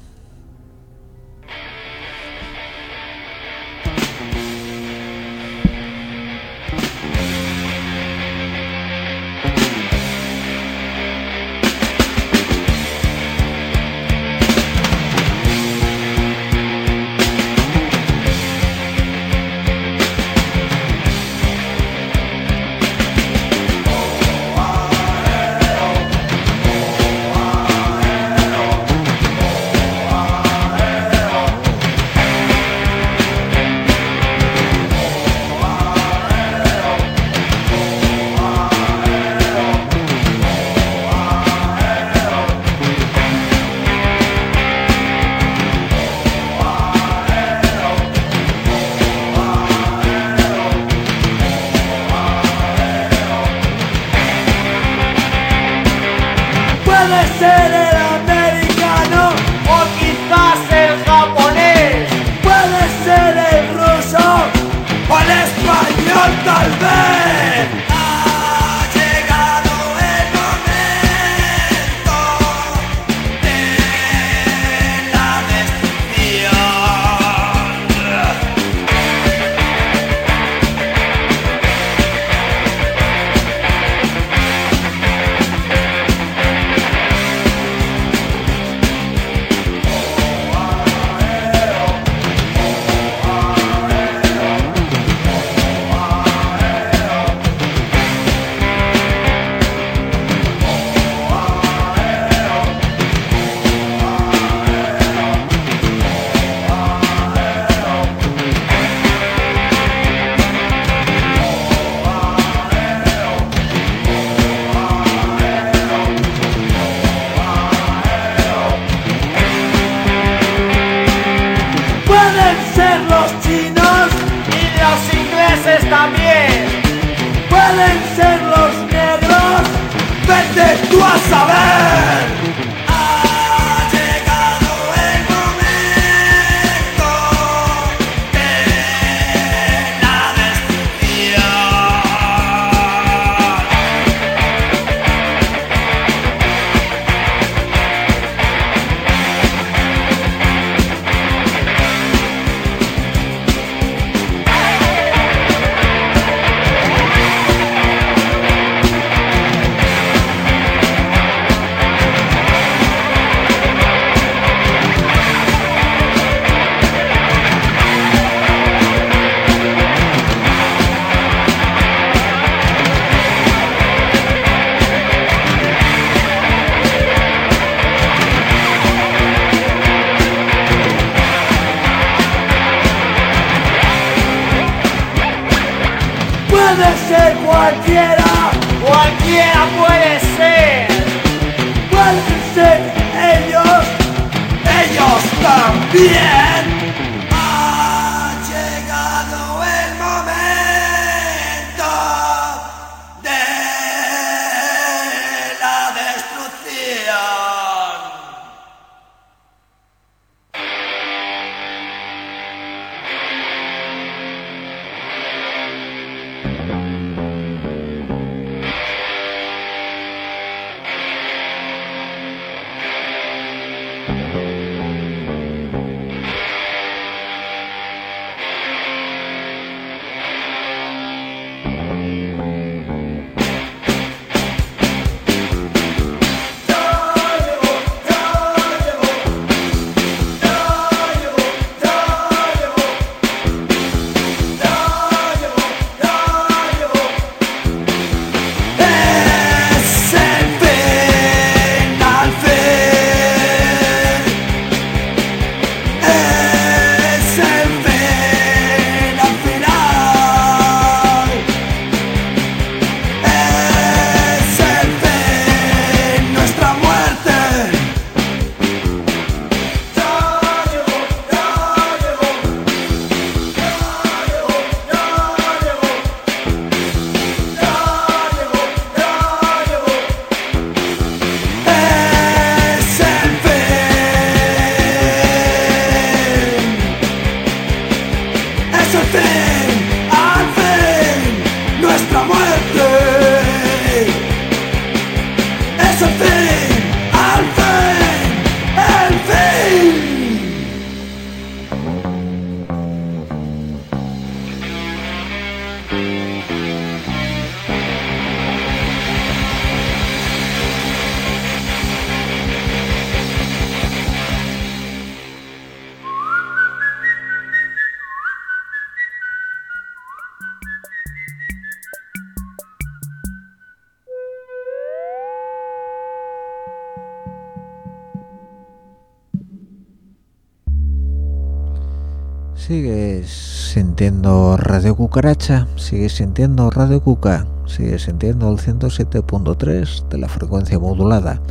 Cucaracha, sigues sintiendo Radio Cuca, sigues sintiendo el 107.3 de la frecuencia modulada,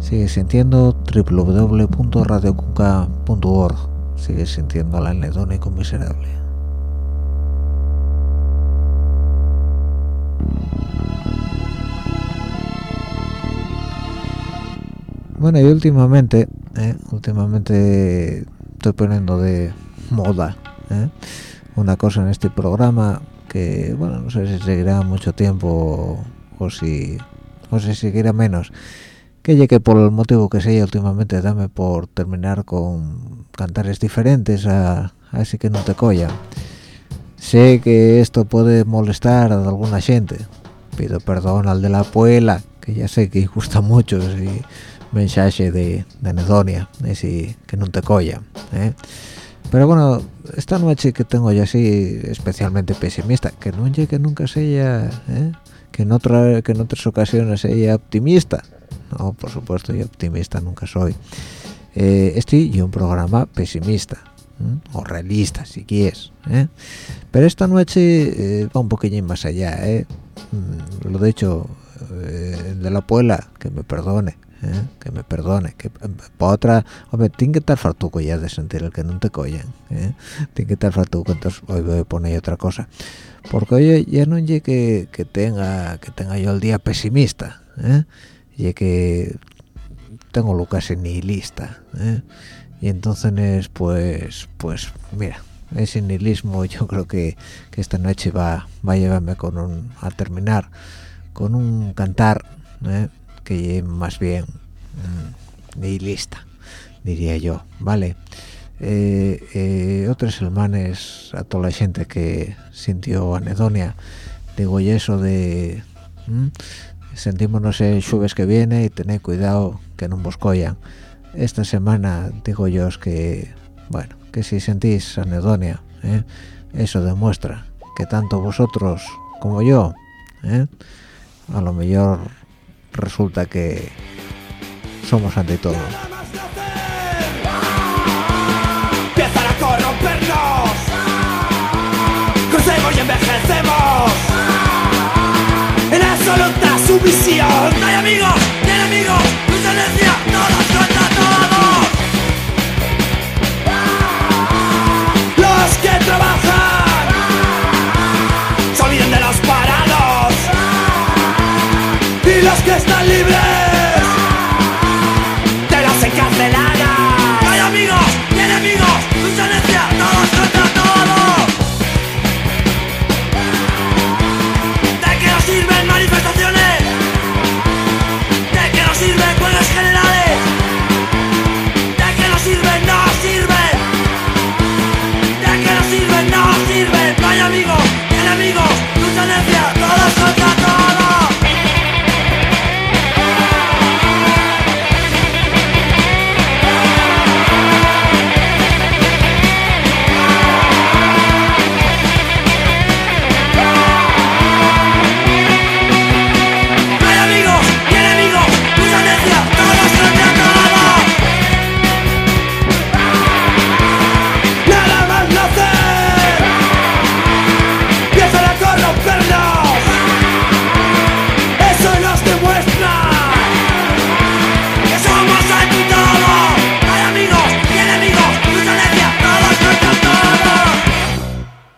sigues sintiendo www.radiocuca.org, sigues sintiendo la anedónico miserable. Bueno, y últimamente, eh, últimamente estoy poniendo de moda. Una cosa en este programa que bueno no sé si seguirá mucho tiempo o si o si seguirá menos. Que llegue por el motivo que sea últimamente dame por terminar con cantares diferentes a, así que no te colla. Sé que esto puede molestar a alguna gente. Pido perdón al de la puela que ya sé que gusta mucho ese mensaje de, de anedonia ese que no te colla ¿eh? Pero bueno esta noche que tengo ya así especialmente pesimista que no nunca sea ¿eh? que en otra que en otras ocasiones sea optimista no por supuesto yo optimista nunca soy eh, este y un programa pesimista ¿eh? o realista si quieres ¿eh? pero esta noche eh, va un poquillo más allá. Mm, lo dicho eh, de la puela que me perdone ¿eh? que me perdone que para otra hombre tiene que estar fartuco ya de sentir el que no te collen ¿eh? tiene que estar fartuco entonces hoy voy a poner otra cosa porque oye ya no llegue que, tenga que tenga yo el día pesimista ¿eh? y que tengo lo casi nihilista ¿eh? y entonces pues pues mira ese nihilismo yo creo que, que esta noche va, va a llevarme con un, a terminar con un cantar ¿eh? Que más bien nihilista diría yo vale eh, eh, otros hermanes a toda la gente que sintió anedonia digo y eso de ¿m? sentímonos el jueves que viene y tened cuidado que no vos collan esta semana digo yo es que bueno que si sentís anedonia ¿eh? eso demuestra que tanto vosotros como yo a lo mejor resulta que somos ante todo. Empiezan a corrompernos, crucemos y envejecemos en absoluta sumisión. ¡Ay, amigos!